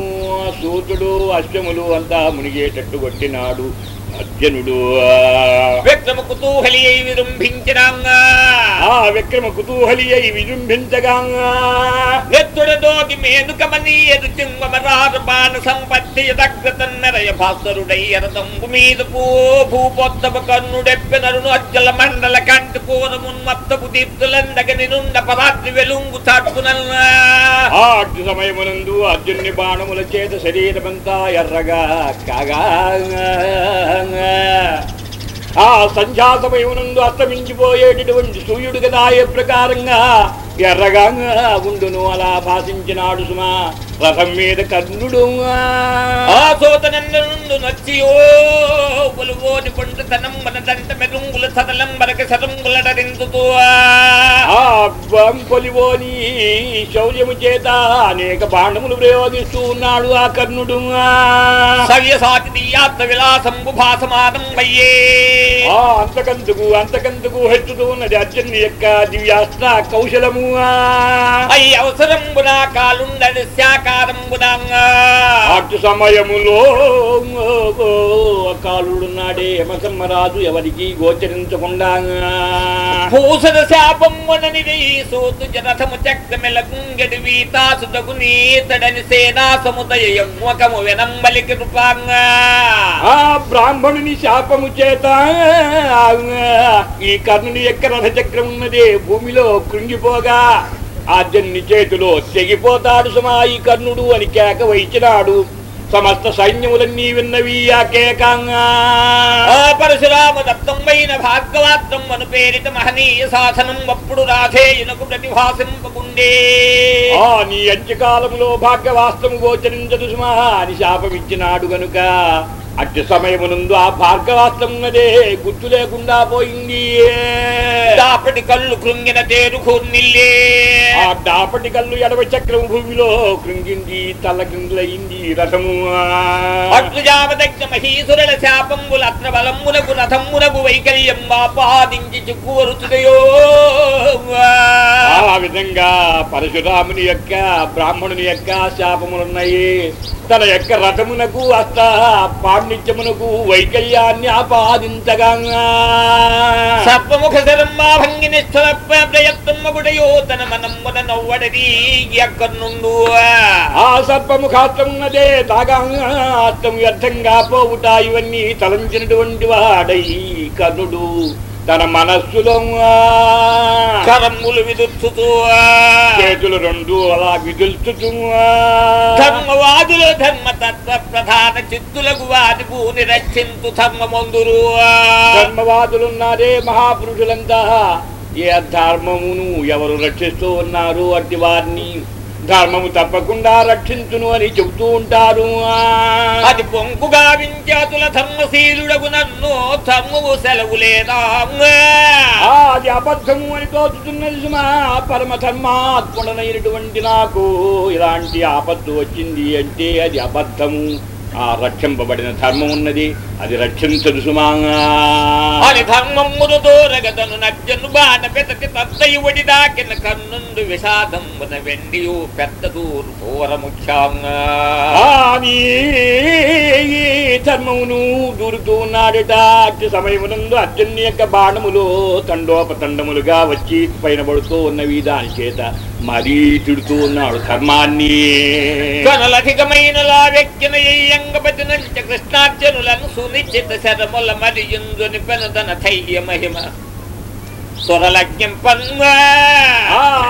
సూతుడు అశ్వములు అంతా మునిగేటట్టు కొట్టినాడు. అర్జునుడు వ్యక్తము కుతూహలి అయి విజృంభించినాంగా ఆ విక్రమ కుతూహలి అయి విజృంభించగా నెత్తుడ దోగి మేనుకమని ఎదు చింగమరార బాణ సంపత్తి యదగ్రతన్నరయ భాస్వరుడై ఎరదంబు మీద పూ భూపొత్తమ కన్నుడెప్పెనరును అజ్జల మండల కంటి పూరమున్మత్తపు దీప్తులందగని నుండ పరాత్రి వెలుంగు చాటుకునల్లా ఆ అడ్డు సమయమునందు అర్జునుని బాణముల చేత శరీరమంతా ఎర్రగా కాగా ఆ సంధ్యా సమయమునందు అస్తమించిపోయేటటువంటి సూర్యుడు కదా ఏ ప్రకారంగా ఎర్రగా ఉండును అలా భాషించినాడు సుమా. రథం మీద కర్ణుడు ఆ సోతనందు నచ్చియో పులువోని పండు తనం మన దంట మెరుంగుల సదలం బరక సరంగుల రిందుతూ ఆ. పొలివోని శౌర్యము చేత అనేక బాణములు ప్రయోగిస్తూ ఉన్నాడు ఆ కర్ణుడు సవ్య సాటి దియాత్మ విలాసంబు భాసమానం వయ్యే. అంతకందుకు అంతకందుకు హెచ్చుతూ ఉన్నది అర్జునుని యొక్క దివ్యాస్త్ర కౌశలము. అయి అవసరంబునా కాలుండని శాకారంబునా అటు సమయములో కాలుడున్నాడే యమసమ్మరాజు ఎవరికి గోచరించకుండా భూషణ శాపమునని సూతు జనథము చక్రమెల గుంగడి వీతాసుదగు నీతడని సేనా సముదయ యజ్ఞకము వెనంబలికి రూపాంగా ఆ బ్రాహ్మణుని శాపము చేత ఈ కర్ణుని యొక్క రథచక్రం ఉన్నదే భూమిలో కృంగిపోగా అర్జునుని చేతిలో తెగిపోతాడు సుమా ఈ కర్ణుడు అని కేక వైచినాడు సమస్త సైన్యములన్నీ విన్నవి ఆ కేకంగా. పరశురామ దత్తమైన అను పేరిట మహనీయ సాధనం అప్పుడు రాధేయునకు ప్రతిభాసింపకుండే. ఆ నీ అంత్యకాలంలో భాగ్యవాస్తము గోచరించదు సుమా అని శాపమిచ్చినాడు గనుక. అట్టి సమయమునందు ఆ భార్గవాస్తం ఉన్నదే గుర్తు లేకుండా పోయింది. దాపటి కళ్ళు కృంగిన తేరు కూర్నిల్లే. ఆ దాపటి కళ్ళు ఎడవ చక్రం భూమిలో కృంగింది తల కిందులయింది రథము. అట్లు మహీసురుల శాపంబుల అత్ర బలమునకు రథమునకు వైకల్యం పాదించి చిక్కువరుచుదయో ఆ విధంగా పరశురాముని యొక్క బ్రాహ్మణుని యొక్క శాపములున్నాయి. తన యొక్క రథమునకు అస్త పాండిత్యమునకు వైకల్యాన్ని ఆపాదించగా సర్వముఖ శరమ్మా భంగి నిశ్చల ప్రయత్నముడయో తన మనమ్మున నవ్వడది ఎక్కడుండు ఆ సర్పముఖాస్త్రమున్నదే దాగాస్త్రం వ్యర్థంగా పోవుట ఇవన్నీ తలంచినటువంటి వాడై కర్ణుడు తన మనస్సులో కరములు విదుర్చుతూ చేతులు రెండు అలా విదుల్చుతూ ధర్మవాదులు ధర్మతత్వ ప్రధాన చిత్తులకు వాటి భూని రక్షించు ధర్మమందురు ధర్మవాదులున్నారే మహాపురుషులంతా. ఏ ధర్మమును ఎవరు రక్షిస్తూ ఉన్నారు అట్టి వారిని? ధర్మము తప్పకుండా రక్షించును అని చెబుతూ ఉంటారు. అది పొంకు గావించాతుల ధర్మశీలుడగు నన్ను ధర్మము సెలవు లేదా అది అబద్ధము అని తోచుతున్నది సుమా. పరమ ధర్మాత్ముడనైనటువంటి నాకు ఇలాంటి ఆపత్తు వచ్చింది అంటే అది అబద్ధము. ఆ రక్షింపబడిన ధర్మం ఉన్నది అది రక్షించదు సుమా అని ధర్మమును దూరగదను నజ్జను బాట పెతకి తద్దయువడి దాకిన కన్నుండు విషాదమున వెండియు పెద్ద దూరు దూర ముఖ్యంగా అని ధర్మమును దూరుతూ ఉన్నాడట అట్టి సమయమునందు అర్జున్ని యొక్క బాణములు తండోపతండములుగా వచ్చి పైన పడుతూ ఉన్నవి దాని చేత. మరీ తిడుతూ ఉన్నాడు ధర్మాన్ని కనులధికమైన నుంచి కృష్ణార్జునులను సునిశ్చిత శరముల మరియుందుని పెనుదన ధైర్య మహిమ.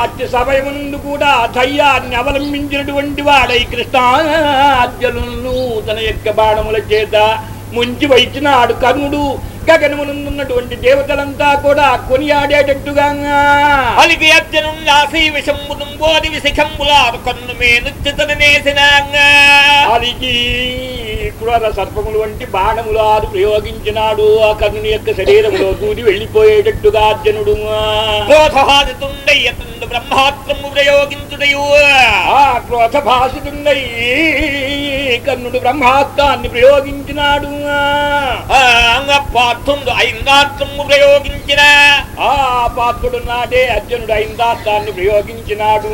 అట్టి సమయమునందు కూడా ధైర్యాన్ని అవలంబించినటువంటి వాడై కృష్ణ అర్జునులను తన యొక్క బాణముల చేత ముంచి వైచినాడు కర్ణుడు. గగనమునందున్నటువంటి దేవతలంతా కూడా కొనియాడేటట్టుగా అర్జును బోధి విశిఖంబులారు కన్ను అదికి క్రూర సర్పములు వంటి బాణములు ఆరు ప్రయోగించినాడు. ఆ కర్ణుని యొక్క శరీరములో దూరి వెళ్ళిపోయేటట్టుగా అర్జునుడు. బ్రహ్మాత్రము ప్రయోగించుడయు ఆ క్రోధ భాషితుండై కర్ణుడు బ్రహ్మాస్త్రాన్ని ప్రయోగించినాడు. పార్థుండు ఐందాత్రము ప్రయోగించిన. ఆ పాత్రుడు నాడే అర్జునుడు ఐందాస్త్రాన్ని ప్రయోగించినాడు.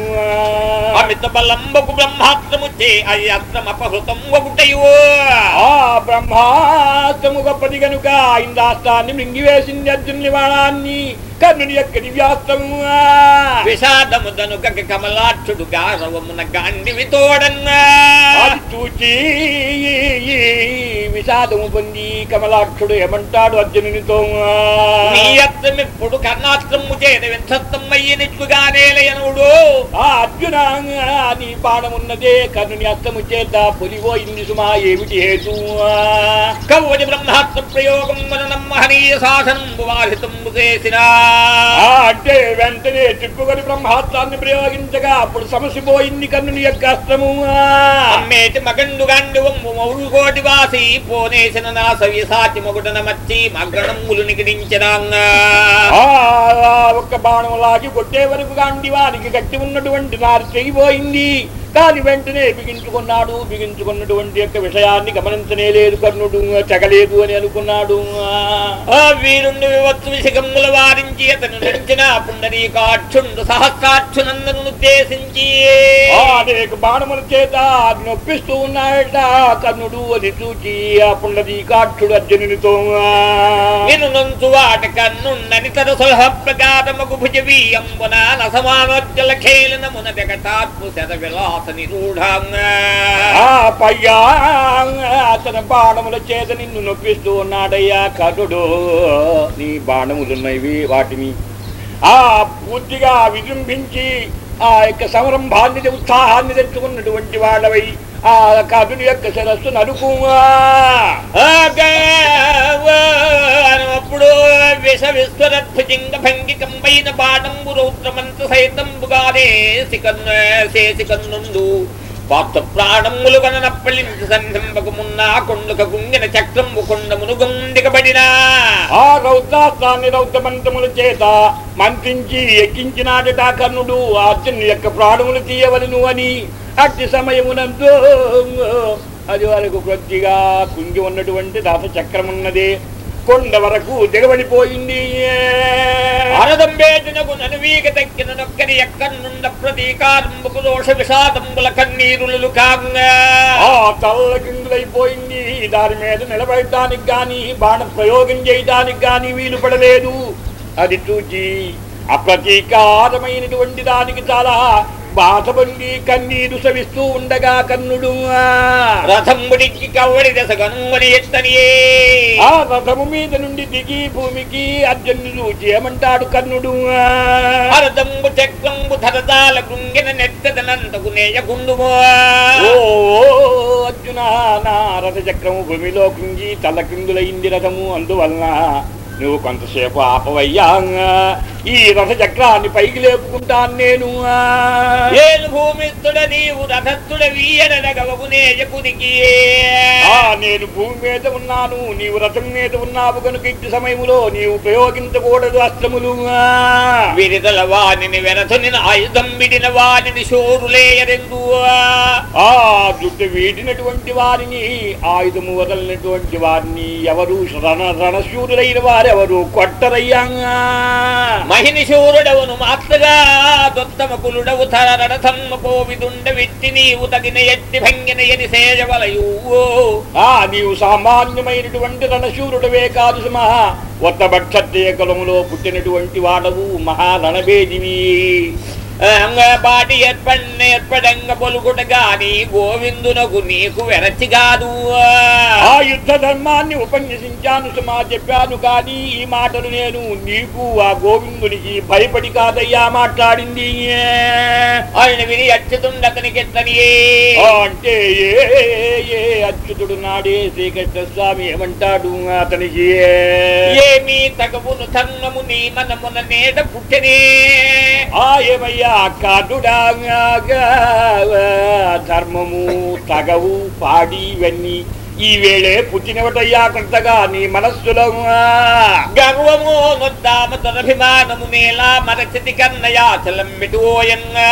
అమిత బలంబకు బ్రహ్మాత్రము చే అపహృతం ఒకటయు ఆ బ్రహ్మాస్తము గొప్పది గనుక ఐందాస్త్రాన్ని మృంగివేసింది అర్జునుని బాణాన్ని కర్ణుని యొక్క దివ్యాస్త్రము విషాదము దనుక కమలాక్షుడు గారవమున గాండివి తోడన్నా. చూచి విషాదము పొంది కమలాక్షుడు ఏమంటాడు అర్జునునితో? నీ అత్రమిప్పుడు కర్ణాస్త్రము చేత విధ్వస్తమయ్యనిట్లుగా నేలయనుడు. ఆ అర్జున నీ బాణమున్నదే కర్ణుని అస్తము చేత పొలిపోయింది సుమా ఏమిటి హేతు? కవ్వటి బ్రహ్మాస్త్ర ప్రయోగం మన మహనీయ సాధనం చేసిన. అంటే వెంటనే చిక్కుకొని బ్రహ్మాస్త్రాన్ని ప్రయోగించగా అప్పుడు సమస్య పోయింది కర్ణుని యొక్క అస్త్రము అమ్మేటి మగండు గండు మౌడు కోటి వాసి పోనేసిన నా సవి సాటి మొగుడన మచ్చి మగణములు నిగడించడాంగా. ఒక్క బాణం లాగి కొట్టే వరకు గాండి వానికి గట్టి ఉన్నటువంటి నారు తెగిపోయింది. దాని వెంటనే బిగించుకున్నాడు. బిగించుకున్నటువంటి యొక్క విషయాన్ని గమనించనే లేదు కర్ణుడు తెగలేదు అని అనుకున్నాడు. ఆ వీరుండు వివత్తు విషగమ్ముల వారించి అతను నడిచిన పుండరీకాక్షుండు సహస్రాక్షునందను ఉద్దేశించి అనేక బాణముల చేత నొప్పిస్తూ ఉన్నాడట కర్ణుడు అది చూచి ఆ పుండరీకాక్షుడు అర్జునునితో విను నంచు వాట కన్నుండని తన సులభ ప్రకారమగు భుజవి అంబున నసమానోజ్జల ఖేళనమున జగటాత్ము శత ఆ పయ్యా అతని బాణముల చేత నిన్ను నొప్పిస్తూ ఉన్నాడయ్యా కర్ణుడు నీ బాణములున్నవి వాటిని. ఆ పూర్తిగా విజృంభించి ఆ యొక్క సంరంభాన్ని ఉత్సాహాన్ని తెచ్చుకున్నటువంటి వాళ్ళవై ఆ కదుని యొక్క శిరస్సు నరుకుగా అప్పుడు విష విశ్వరద్భుజింగ భంగి కంబైన బాణంబు రౌద్రమంత సైతంబుగానే సికన్ను శేషికన్నుండు పాత్ర ప్రాణములు కననప్పలించి సంధింపకమున్నా కొండుక గుంగిన చక్రంబు కొండమును గుండికబడినా ఆ రౌద్రాస్త్రాన్ని రౌద్రమంతముల చేత మంత్రించి ఎక్కించినాడట కర్ణుడు ఆ అర్జునుని యొక్క ప్రాణములు తీయవలను అని అట్టి సమయమునందు అది వరకు కొద్దిగా కుంగి ఉన్నటువంటి రథచక్రం ఉన్నది కొండ వరకు దిగబడిపోయింది. అరదంబేటినకు ననువీగ తక్కిన నొక్కని ఎక్కనుండ ప్రతీకారంబుకు దోష విషాదంబుల కన్నీరులు కాంగా ఆ తల్ల దాని మీద నిలబడటానికి గాని బాణ ప్రయోగం చేయడానికి గాని వీలు పడలేదు. అది చూచి అప్రతీకారమైనటువంటి దానికి చాలా బాధబండి కన్నీరు సవిస్తూ ఉండగా కన్నుడు రథంబుడికి కవ్వడి దశ గనుమని ఎత్తనియే. ఆ రథము మీద నుండి దిగి భూమికి అర్జును చూచి ఏమంటాడు కన్నుడు అరదంబు చక్రంబు ధరదాల కృంగిన నెత్తదనంతకు నేయకుండుమో. అర్జున నా రథ చక్రము భూమిలో కృంగి తలకిందులైంది రథము అందువలన నువ్వు కొంతసేపు ఆపవయ్యా ఈ రథ చక్రాన్ని పైకి లేపుకుంటాను నేను. ఏను భూమిస్తుడ నీవు రథస్థుడ నేను భూమి మీద ఉన్నాను. నీవు రథం మీద ఉన్నావు కనుక ఇట్టి సమయములో నీవు ప్రయోగించకూడదు అస్త్రములు. విరిదల వాణిని వెనతుని ఆయుధం విడిన వాణిని శోరులేయరెందు ఆ జుట్టు వీడినటువంటి వారిని ఆయుధము వదలినటువంటి వారిని ఎవరు రణ రణశూరులైన వారెవరు కొట్టరయ్యా మహిని శూరుడవును మాత్రగా దొత్తమ కులుడవు తర రణథమ్మ కోవిదుండ విట్టి నీవు తగిన ఎత్తి భంగిన ఎని సేయవలయు ఆ నీవు సామాన్యమైనటువంటి రణశూరుడవే కాదు సుమా. ఒత్తభక్షత్రియ కులములో పుట్టినటువంటి వాడవు మహారణభేదివి. పాటి ఏర్పడంగ పొలుగుట గాని గోవిందునకు నీకు వెరచి కాదు. ఆ యుద్ధ ధర్మాన్ని ఉపన్యసించాను సుమా చెప్పాను కానీ ఈ మాటలు నేను నీకు ఆ గోవిందునికి భయపడి కాదయ్యా మాట్లాడింది. ఆయన విని అచ్యుతుండతనికి ఎత్తనియే ఆ అంటే ఏ అచ్యుతుడు నాడే శ్రీకృష్ణ స్వామి ఏమంటాడు అతనికి? ఏమీ తగవును ధర్మము నీ మనమున నేడ పుట్టనే. ఆ ఏమయ్యా కాటుడా ధర్మము తగవు పాడి ఇవన్నీ ఈ వేళే పుట్టినవటయ్యా కొత్తగా నీ మనస్సులో. గర్వము నొద్దామ తనభిమానము నేలా మరచితి కన్నయాచలం మిటోయంగా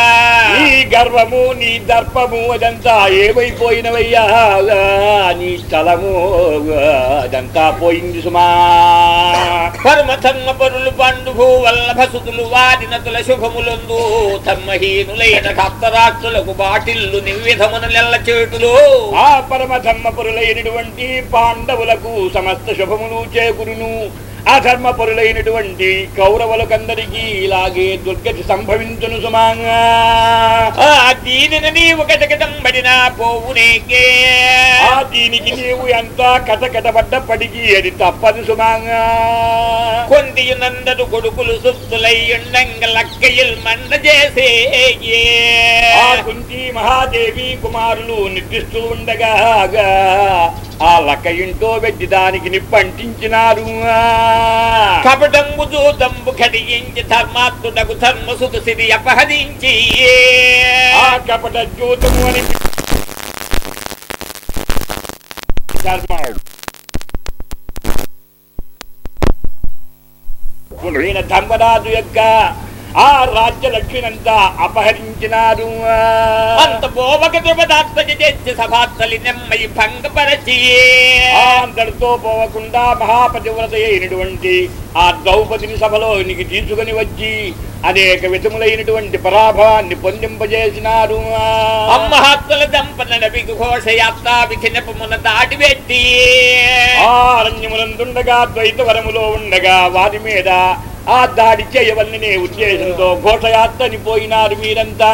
నీ గర్వము నీ దర్పము అదంతా ఏమైపోయినవయ్యా నీ స్థలము అదంతా పోయింది సుమా. పరమ ధర్మ పరులు పండు భూవల్లభ సుతులు వాడినతుల శుభములందు ధర్మహీనులైన సప్తరాష్ట్రులకు బాటిల్లు నిర్విధమున నెల్ల చేటులు. ఆ పరమ ధర్మపరులైనటువంటి పాండవులకు సమస్త శుభములు చేకురును. అధర్మపరులైనటువంటి కౌరవులకందరికీ ఇలాగే దుర్గతి సంభవించును సుమాంగా. ఆ దీనిని నీవు కటకటంబడినా పోవునేకే ఆ దీనికి నీవు ఎంత కటకటపడ్డప్పటికీ అది తప్పదు సుమాంగా. కొందియునందరు కొడుకులు సుత్తులయ్యుండంగ లక్కయిల్ మంద చేసే ఆ కుంతి మహాదేవి కుమారులు నిద్రిస్తూ ఉండగా ఆ లక్క ఇంటో వెడ్డి దానికి నిప్పంటించినారు. కపటంబు దూతంబు కడిగించి ధర్మాత్ముడకు ధర్మసుతు సిరి అపహరించి. ఆ కపట జ్యోతము అని ధర్మరాజు యొక్క ఆ రాజ్య లక్ష్మినంతా అపహరించినారు. అంత పోవక ద్రుపదాత్మజ చేసి సభాత్తలి నెమ్మయి భంగపరచి. అందరితో పోవకుండా మహాపతివ్రత అయినటువంటి ఆ ద్రౌపదిని సభలోనికి తీసుకుని వచ్చి అనేక విధములైనటువంటి పరాభాన్ని పొందింపజేసినారు. అమ్మహత్తుల దంపన ఘోషయాత్రా విఖినపమున దాటి పెట్టి. ఆ అరణ్యములందుండగా ద్వైతవరములో ఉండగా వారి మీద ఆ దాడి చేయవలనే ఉద్దేశంతో ఘోషయాత్రని పోయినారు మీరంతా.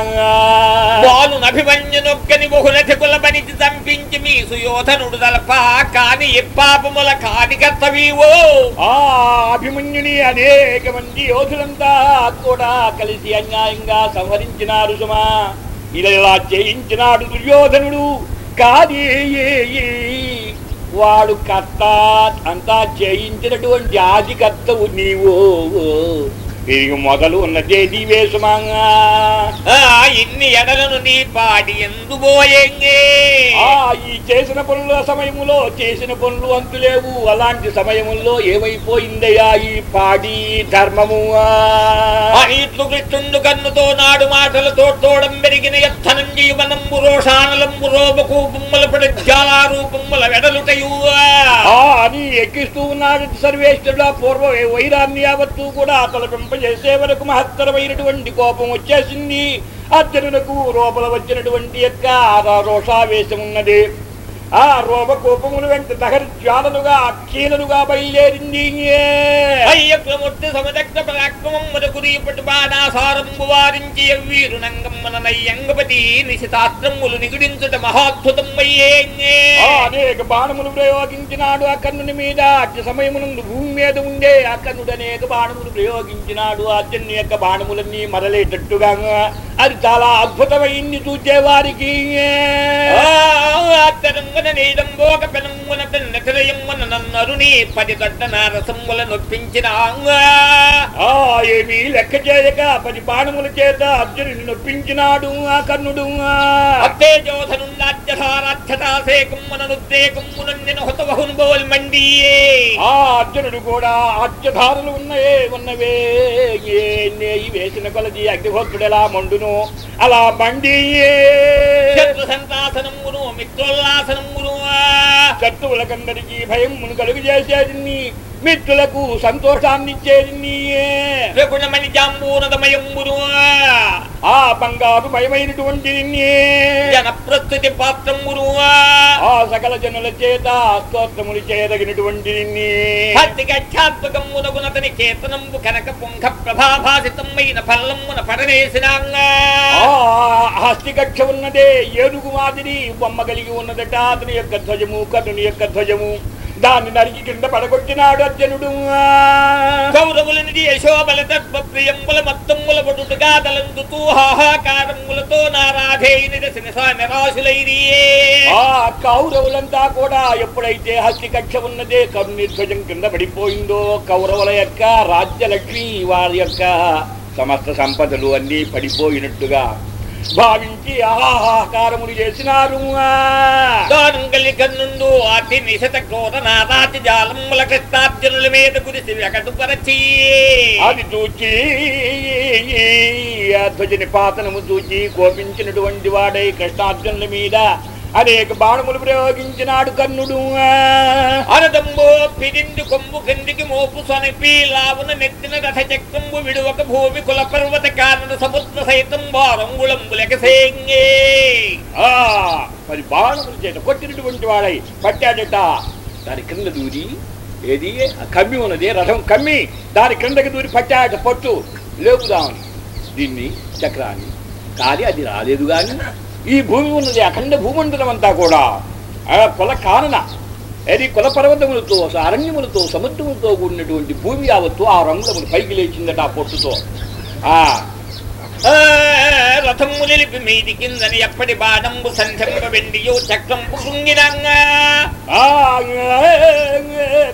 బాలు చంపించి మీ సుయోధనుడు తలప కాని ఎప్పాపముల కాని కర్తవీవో ఆ అభిమన్యుని అనేక మంది యోధులంతా కూడా కలిసి అన్యాయంగా సంహరించినారు సుమా. ఇలా చేయించినాడు దుర్యోధనుడు. కాదే వాడు కర్త అంతా చేయించినటువంటి ఆదికర్తవు నీవు. ఇది మొదలు ఉన్నదే ఆ ఇన్ని ఎడలను నీ పాడి ఎందు పోయంగే? ఆ ఈ చేసిన పనుల సమయములో చేసిన పనులు అంతులేవు అలాంటి సమయముల్లో ఏమైపోయిందయ్యా ఈ పాడి ధర్మము? ఇట్లు కృష్ణుండు కన్నుతో నాడు మాటలతో తోడం పెరిగిన ఎత్తనం జీవనంబు రోషానలంబు రోమకు బొమ్మల పడి జాలారూపముల వెడలుటయు. అని ఎక్కిస్తూ ఉన్నాడు సర్వేశ్వరుడు. పూర్వ వైరాన్ని యావత్తు కూడా వర్తింపజేసే వరకు మహత్తరమైనటువంటి కోపం వచ్చేసింది. అర్జునులకు లోపల వచ్చినటువంటి యొక్క రోషావేశం ఉన్నది. ఆ రోమ కోపములు వెంట దహరి జ్వాలలుగా కీలలుగా బయలుదేరింది అయ్యక్రమూర్తి సమదగ్న పరాక్రమం మరకురి పటు బాణాసారంబు వారించి వీరు నంగమ్మన నయ్యంగపతి నిశితాస్త్రములు నిగుడించుట మహాద్భుతం అయ్యే అనేక బాణములు ప్రయోగించినాడు ఆ కన్నుని మీద అత్య సమయమునందు భూమి మీద ఉండే ఆ కన్నుడు అనేక బాణములు ప్రయోగించినాడు అర్జుని యొక్క బాణములన్నీ మరలేటట్టుగా అది చాలా అద్భుతమైంది చూచేవారికి నీదంబోక పెనంగున పెన్న తిరయమ్మున నన్నరుని పది దొడ్డ నారసమ్ముల నొప్పించిన ఆ ఏమీ లెక్క చేయక పది బాణముల చేత అర్జునుని నొప్పించినాడు ఆ బోల్ మండియే. ఆ అర్జునుడు కూడా అత్యధారులు ఉన్నవే. ఉన్నవే నేయి వేసిన కొలది అగ్నిహోత్రుడు ఎలా మండును అలా మండి 성으로 శత్రువులకందరికీ భయం మును కలుగు చేసేది మిత్రులకు సంతోషాన్ని ఇచ్చేది త్రిగుణమణి జాంబూనదమయమ్మును ఆ బంగారు భయమైనటువంటి జన ప్రస్తుతి పాత్రమ్మును ఆ సకల జనుల చేత స్తోత్రములు చేయదగినటువంటి హస్తికక్షాత్మకమ్మునగునతని కేతనంబు కనక పుంఖ ప్రభాభాసితమైన ఫల్లమ్మున పడనేసినాంగా హస్తికక్ష ఉన్నదే ఏనుగు మాదిరి బొమ్మ కలిగి ఉన్నదట అతని యొక్క ధ్వజము కర్ణుని యొక్క ధ్వజము. దాన్ని నరికి కింద పడగొట్టినాడు అర్జునుడు. కౌరవులనిది యశోబల తత్వ ప్రియంబుల మొత్తముల తలందుతూ హాహాకారములతో ఆ కౌరవులంతా కూడా ఎప్పుడైతే హస్తికక్ష ఉన్నదే కర్ణుని ధ్వజం కింద పడిపోయిందో కౌరవుల యొక్క రాజ్యలక్ష్మి వారి యొక్క సమస్త సంపదలు అన్నీ పడిపోయినట్టుగా భావించి ఆహాకారములు చేసినారు. దానంగలి కన్నుండు అతి నిశత క్రోధ నారాతి జాలముల కృష్ణార్జునుల మీద కురిసి వెకటు పరచి అది చూచి ఆ ధ్వజ నిపాతనము చూచి కోపించినటువంటి వాడై కృష్ణార్జునుల మీద అనేక బాణములు ప్రయోగించినాడు కర్ణుడు అనదంబో పిడింది కొమ్ము కిందికి మోపు సొనపి లావున నెత్తిన రథ చక్రంబు విడువక భూమి కుల పర్వత కారణ సముద్ర సైతం వారంగుళంబులెకసేంగే ఆ మరి బాణముల చేత కొట్టినటువంటి వాడై పట్టాడట దాని క్రింద దూరి ఏది ఆ కమ్మి ఉన్నది రథం కమ్మి దాని క్రిందకి దూరి పట్టాడట పట్టు లేపుదామని దీన్ని చక్రాన్ని కానీ అది రాలేదు కానీ ఈ భూమి ఉన్నది అఖండ భూమండలం అంతా కూడా. ఆ కుల కారణ. అది కుల పర్వతములతో అరణ్యములతో సముద్రములతో కూడినటువంటి భూమి యావత్తు ఆ రంగులములు పైకి లేచిందట ఆ పొట్టుతో. ఆ. ఆ, రథము నిలిపి మీది కిందని ఎప్పటి బాణంబు సంధ్యంబ వెండియో చక్రంపు కృంగినంగా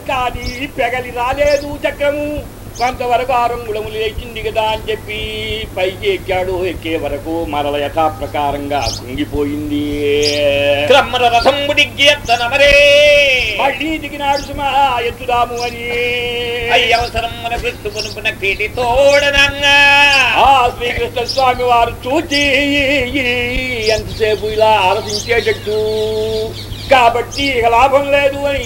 కానీ పెగలి రాలేదు చక్రము. కొంతవరకు ఆ రంగుళములు లేచింది కదా అని చెప్పి పైకి ఎక్కాడు. ఎక్కే వరకు మరల యథాప్రకారంగా కుంగిపోయింది. క్రమ్మర ఎత్తనమరే మళ్ళీ దిగినాడు సుమా ఎత్తుదాము అని. అయ్యవసరం మన పునుపున కీటి తోడనంగా. ఆ శ్రీకృష్ణ స్వామి వారు చూచి ఎంతసేపు ఇలా ఆలోచించేటట్టు కాబట్టి ఇక లాభం లేదు అని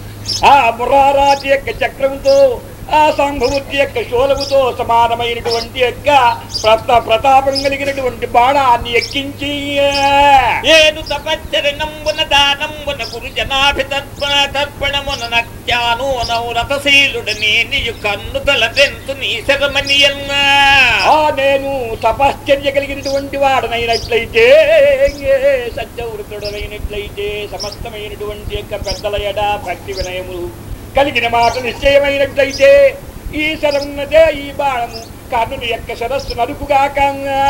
ఆ మురారాతి యొక్క చక్రంతో ఆ సంభవతి యొక్క శూలముతో సమానమైనటువంటి యొక్క ప్రత ప్రతాపం కలిగినటువంటి బాణాన్ని ఎక్కించి ఏను తపచ్చరణంబున దానంబున గురు జనాభి తర్పణ తర్పణమున నత్యాను నౌరథశీలుడు నేనియు కన్ను తలదెంతు నీ శరమనియన్నా ఆ నేను తపశ్చర్య కలిగినటువంటి వాడనైనట్లయితే సత్యవృతుడనైనట్లయితే సమస్తమైనటువంటి యొక్క పెద్దల ఎడ భక్తి వినయములు కలిగిన మాట నిశ్చయమైనట్లయితే ఈ శరమున్నదే ఈ బాణము. కర్ణుని యొక్క శరస్సు కంగా.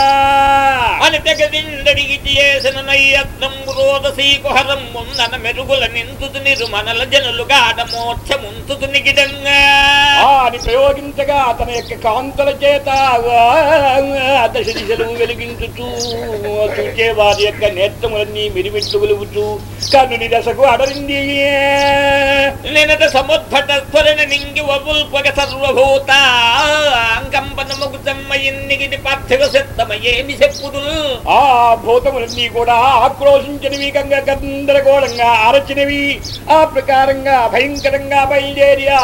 అని తెగదిందడిగి చేసిన నయ్యత్నంబు రోదసీ కుహరం ముందన మెరుగుల నింతుదు నిరుమనల జనులు గాఢ మోక్షముంతుదు నిగిడంగా ఆ అని ప్రయోగించగా తన యొక్క కాంతల చేత దశ దిశలు వెలిగించుచూ చూచే వారి యొక్క నేత్రములన్నీ మిరిమిట్లు వెలుగుచూ కన్నుని దశకు అడరింది. నినత సముద్భట స్ఫురణ నింగి వబుల్పగ సర్వభూత అంకంపనముకు చెమ్మయిన్నిగిది పార్థివ సిద్ధమయేమి చెప్పుదులు ఆ భూతములన్నీ కూడా ఆక్రోశించినవి గంగ గందరగోళంగా అరచినవి. ఆ ప్రకారంగా భయంకరంగా బయలుదేరియా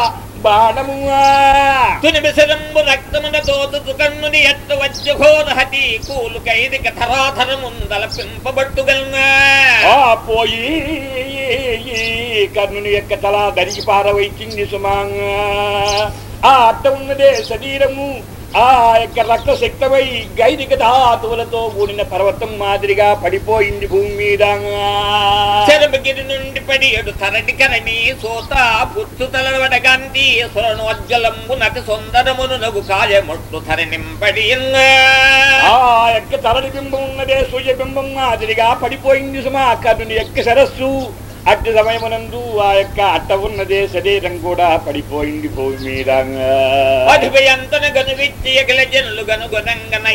ఎత్తు వచ్చి ఘోరహతి కూలు పింపబట్టుగల్నా. పోయి కర్ణుని యొక్క తల దరికి పారవైచింది సుమాంగా ఆ అట్ట ఉన్నదే శరీరము ఆ యొక్క రక్త శక్తమై గైదిక ధాతువులతో కూడిన పర్వతం మాదిరిగా పడిపోయింది భూమి మీద. చెరబగిరి నుండి పడి ఎడు తరటి కరణి సోత పుచ్చు తలవడగాంతి సురణోజ్వలంబు నటి సుందరమును నగు కాయముట్టు ధరణింపడి ఆ యొక్క తరలి బింబం ఉన్నదే సూర్యబింబం మాదిరిగా పడిపోయింది సుమా కర్ణుని యొక్క సరస్సు అట్టి సమయమునందు ఆ యొక్క అట్ట ఉన్నదే శరీరం కూడా పడిపోయింది భూమి మీద. అధిపయంతన జనులు గనుగనంగన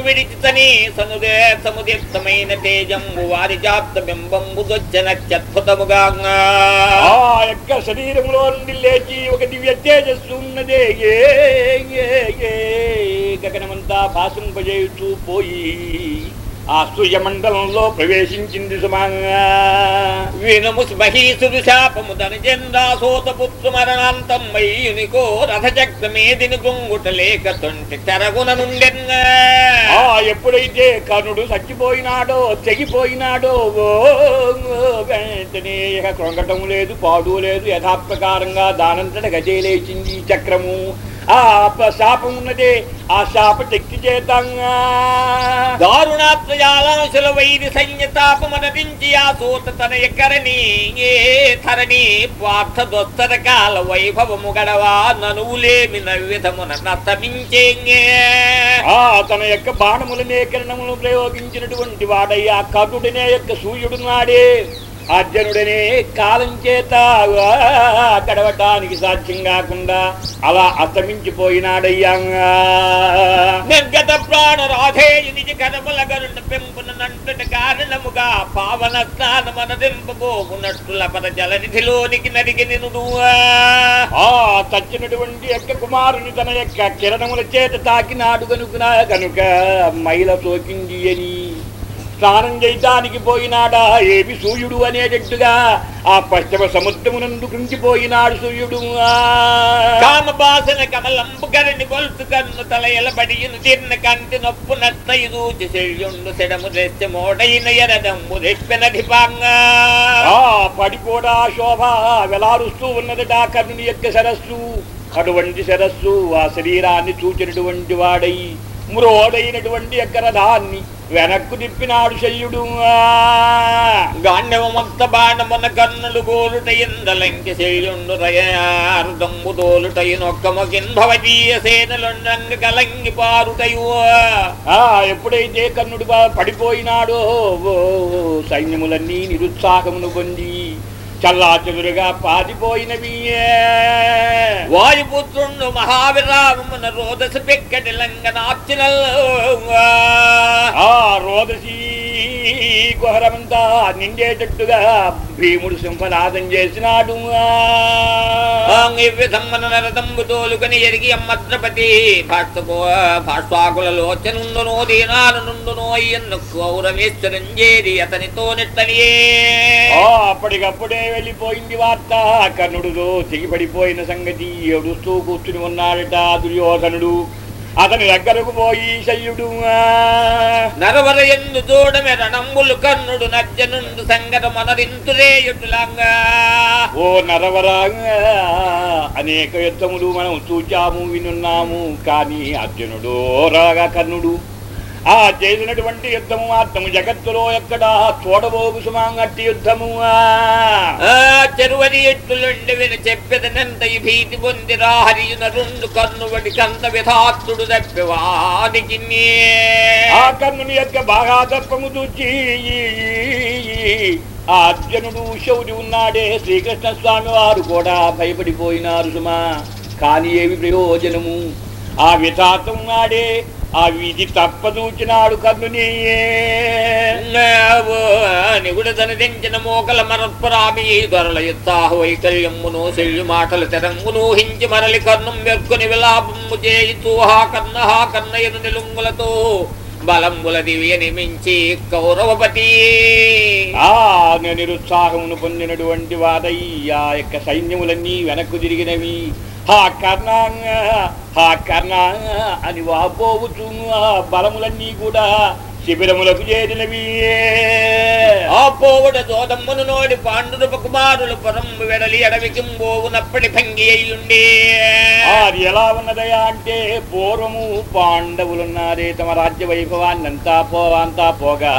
విడిచితని సనుదే సముదిప్తమైన తేజంబు వారి జాప్త బింబంబు దొచ్చన చద్భుతముగా ఆ యొక్క శరీరంలో నుండి లేచి ఒక దివ్య తేజస్సు ఉన్నదే. గగనమంతా భాషింపజేయుచూ పోయి ఆ సూర్యమండలంలో ప్రవేశించింది సుమంగా. వినము మహీసుడు శాపము తన జెండా సోత పుత్రు మరణాంతం మయ్యునికో రథచక్రమేదిని గుంగుట లేక తొంటి తెరగున నుండెన్న ఆ ఎప్పుడైతే కర్ణుడు చచ్చిపోయినాడో తెగిపోయినాడో ఓ, ఓ, వెంటనే ఇక లేదు పాడు లేదు యథాప్రకారంగా దానంతట గజే లేచింది చక్రము. ఆ శాపం ఉన్నదే. ఆ శాప శక్తి చేతంగా దారుణాత్రయాలాంశుల వైరి సైన్యతాపమనరించి ఆ సూత తన ఎక్కరని ఏ ధరణి పార్థ దొత్తర కాల వైభవము గడవా ననువులేమి నవ్విధమున నతమించే ఆ తన యొక్క బాణములనే కిరణములు ప్రయోగించినటువంటి వాడయ్యా కటుడనే యొక్క సూర్యుడు నాడే. అర్జునుడనే కాలం చేత గడవటానికి సాధ్యం కాకుండా అలా అస్తమించిపోయినాడయ్యా. నిర్గత ప్రాణ రాధే కనముల గరుణ పెంపున నంటుట కారణముగా పావన స్నానమనదింపబోకున్నట్టుల పద జలనిధిలోనికి నరిగి నినుడు ఆ తచ్చినటువంటి యొక్క కుమారుని తన యొక్క కిరణముల చేత తాకినాడు కనుక కనుక మైల సోకింది అని స్నానం చేయటానికి పోయినాడా? ఏమి సూర్యుడు అనేటట్టుగా ఆ పశ్చిమ సముద్రమునందు కృంచిపోయినాడు సూర్యుడు. కామబాసన కమలంబు గరణి గొల్తు కన్ను తల ఎలబడియును తిన్న కంటి నొప్పు నత్తయి దూచి సెల్యుండు సెడము తెచ్చ మోడైన ఎరదమ్ము రెప్పెనధిపాంగా ఆ పడి కూడా శోభ? వెలారుస్తూ ఉన్నదట కర్ణుని యొక్క సరస్సు అటువంటి సరస్సు ఆ శరీరాన్ని చూచినటువంటి వాడై మ్రోడైనటువంటి యొక్క రథాన్ని వెనక్కు తిప్పినాడు శల్యుడు ఆ. గాండవమక్త బాణమున కన్నులు గోలుట ఇందలంకి శైలుండు రయార్దంబు తోలుటయునొక్కమొకిన్ భవదీయ సేనలుండంగ కలంగి పారుటయు ఆ ఎప్పుడైతే కన్నుడు పడిపోయినాడో ఓ, సైన్యములన్నీ నిరుత్సాహమును పొంది చల్లాచెదురుగా పారిపోయినవి వాయుపుత్రుండు మహావిరామమున రోదస పెక్కటి లంగనార్చినల్ ఆ రోదసి గుహరమంతా నిండేటట్టుగా భీముడు సింహనాదం చేసినాడు. తోలుకొని ఎరిగి అమ్మద్రపతి భాష్పకో భాష్పాకుల లోచనుండునో దీనాలు నుండునో అయ్యన్ను కౌరవేశ్వరంజేరి అతనితో నెట్టనియే. అప్పటికప్పుడే వెళ్ళిపోయింది వార్త. కర్ణుడుతో తెగిపడిపోయిన సంగతి ఏడుస్తూ కూర్చుని ఉన్నాడట దుర్యోధనుడు. అతని దగ్గరకు పోయి శల్యుడు ఆ, నరవర ఎందు చూడమె రణంబులు కర్ణుడు నర్జనుండు సంగత మనరింతురేయుటులంగా ఓ నరవరా అనేక యుద్ధములు మనం చూచాము వినున్నాము కానీ అర్జునుడు రాగా కర్ణుడు ఆ చేసినటువంటి యుద్ధము మాత్రము జగత్తులో ఎక్కడ చూడబోగు సుమాంగట్టి యుద్ధము చెరువని ఎట్టులుండి విని చెప్పెదనంత ఈ భీతి పొందిరా హరియున రెండు కన్నువడి కంత విధాత్తుడు తప్పివానికి ఆ కర్ణుని యొక్క బాగా తప్పము చూచి ఆ అర్జునుడు శౌరి ఉన్నాడే శ్రీకృష్ణ స్వామి వారు కూడా భయపడిపోయినారు సుమా. కానీ ఏమి ప్రయోజనము? ఆ విధాతం నాడే ఆ విధి తప్పదూచినాడు కర్ణుని. నిగుడు దించిన మోకల మరత్పరామి దొరల యుత్సాహ వైకల్యమ్మును శల్యు మాటలు తెరంగును హించి మరలి కర్ణం వెర్కొని విలాపము చేయి తూహా కర్ణహా కన్నయ్యను నిలుంగులతో బలంబుల దివ్య నిమించి కౌరవపతి ఆ నిరుత్సాహమును పొందినటువంటి వాదయ్య యొక్క సైన్యములన్నీ వెనక్కు తిరిగినవి. హా కర్ణ హా కర్ణ అని వాపోవచ్చు ఆ బలములన్నీ కూడా శిబిరములకు చేరినవి. ఆ పోవుడ దోదమ్మును నోడి పాండురూప కుమారులు పరంబు వెడలి అడవికింబోవునప్పటి భంగి అయ్యుండే. అది ఎలా ఉన్నదయా అంటే పూర్వము పాండవులున్నారే తమ రాజ్య వైభవాన్నంతా పోవాంతా పోగా.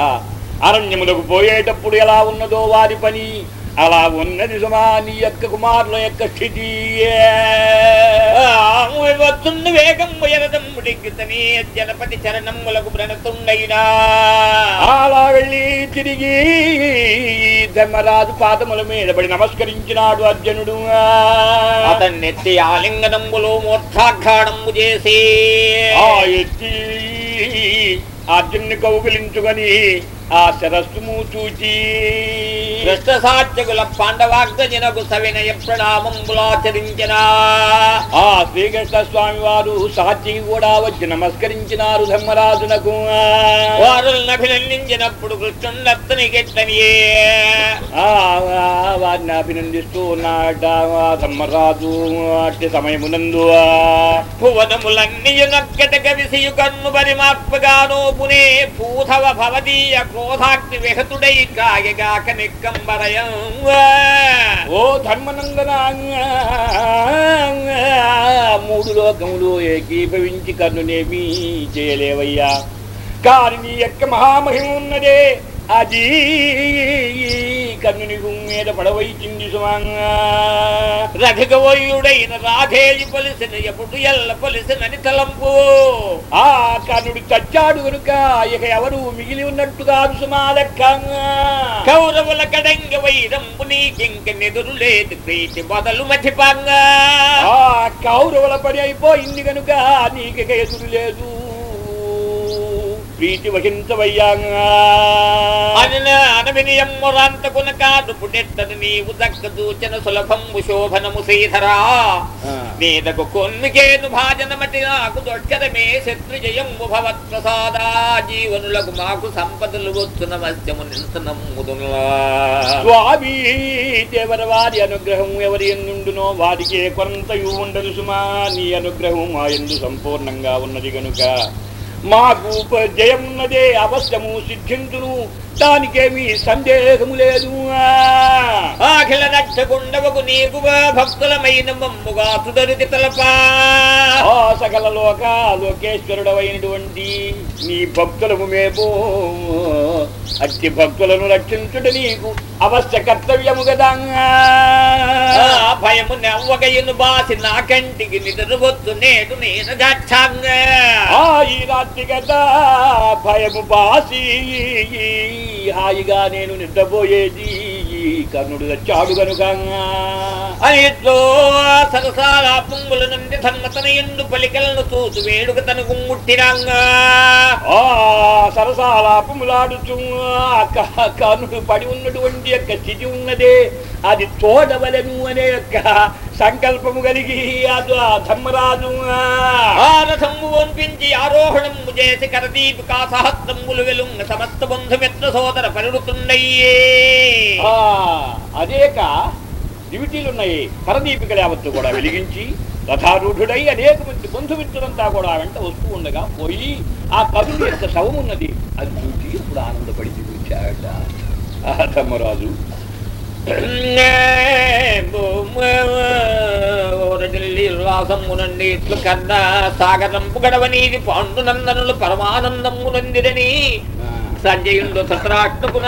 అరణ్యములకు పోయేటప్పుడు ఎలా ఉన్నదో వారి పని. అలా ఉన్నది సుమా నీ యొక్క కుమారుల యొక్క స్థితి. వస్తుంది వేగం ఎరదమ్ముడిగ్గుతని జనపతి చరణములకు బ్రణతుండైనా అలా వెళ్ళి తిరిగి ధర్మరాజు పాదముల మీదబడి నమస్కరించినాడు అర్జునుడు. అతన్నెత్తి ఆలింగనంబులో మూర్ధాఘాడంబు చేసి. ఆ ఎత్తి అర్జున్ని కౌగిలించుకొని ఆ శరస్సుము చూచి కృష్ణ సాత్యకుల పాండవాగ్రజనకు సవినయ ప్రణామంబులాచరించిన ఆ శ్రీకృష్ణ స్వామి వారు సాత్యకి కూడా వచ్చి నమస్కరించినారు ధర్మరాజునకు. వారులను అభినందించినప్పుడు కృష్ణుడు గెట్టనియే వారిని అభినందిస్తూ ఉన్నాట ధర్మరాజు. అట్టి సమయమునందు భువనములన్నీ నక్కట కవిసియు కన్ను పరిమాత్మగానో పునే భూధవ భవదీయ క్రోధాగ్ని విహతుడై కాయగాక నిక్కంబరయం ఓ ధర్మనందన మూడు లోకములు ఏకీభవించి కన్నునేమీ చేయలేవయ్యా. కాని నీ యొక్క మహామహిమున్నదే ఉన్నదే. అది కన్నుని మీద పడవైచింది సుమంగా. రధికవయుడైన పలిసిన ఎప్పుడు ఎల్ల పలిసినని తలంపు. ఆ కర్ణుడు చచ్చాడు కనుక ఇక ఎవరు మిగిలి ఉన్నట్టు కాదు సుమాలక్క కౌరవుల కడంగ వైరంపు నీకింక నెదురు లేదు ప్రీతి బదలు మతిపంగా. ఆ కౌరవుల పని అయిపోయింది కనుక నీకు ఎదురు లేదు. ప్రీతి పుడెత్తను నీవు సులభంబు శోభనము శ్రీధరా నీదకు కొన్మికేను నాకు ప్రసాదా జీవనులకు మాకు సంపదలు వచ్చున స్వామి దేవర వారి అనుగ్రహం ఎవరి ఎందుండునో వారికి కొంతయు ఉండదు సుమా నీ అనుగ్రహం మా ఎందు సంపూర్ణంగా ఉన్నది గనుక. మాకు జయమున్నదే అవశ్యము సిద్ధించును. దానికేమీ సందేహము లేదు. అఖిల రక్షకుండవకు నీకు భక్తులమైన మమ్ముగా తుదరికి తలపా. సకల లోక లోకేశ్వరుడమైనటువంటి నీ భక్తులము మేము అట్టి భక్తులను రక్షించుట నీకు అవశ్య కర్తవ్యము కదా. భయము నెవ్వగయ్యను బాసి నా కంటికి నిద్రవద్దు నేడు నేను గచ్చాంగ ఆ ఈ రాత్రి కదా భయము బాసి హాయిగా నేను నిద్రపోయేది కర్ణుడు వచ్చాడు కనుక. అనిట్లో సరసాల పొంగుల నుండి ధర్మతన ఎందు పలికలను చూసు వేడుక తనకు ముట్టినాంగా ఆ సరసాలాపములాడుచు ఆ పడి ఉన్నటువంటి యొక్క చితి ఉన్నదే. అది తోడవలను అనే యొక్క సంకల్పము కలిగి అది ఆ ధర్మరాజు. ఆ రథము వంపించి ఆరోహణము చేసి కరదీపికా సహస్రములు వెలుంగ సమస్త బంధుమిత్ర సోదర పరిడుతుండయ్యే. అదేక అనేక దివిటీలున్నాయి పరదీపికలు యావత్తు కూడా వెలిగించి రథారూఢుడై అనేక మంది బంధుమిత్రులంతా కూడా వెంట వస్తూ ఉండగా పోయి ఆ కవిని యొక్క శవం ఉన్నది అది చూసి ఇప్పుడు ఆనందపడి చూచాడ ఆ ధర్మరాజు ఉల్లాసమునండి ఇట్లు కన్నా సాగరంపు గడవనీది పాండునందనులు పరమానందమునందిరని. సంజయుండు ధృతరాష్ట్రకున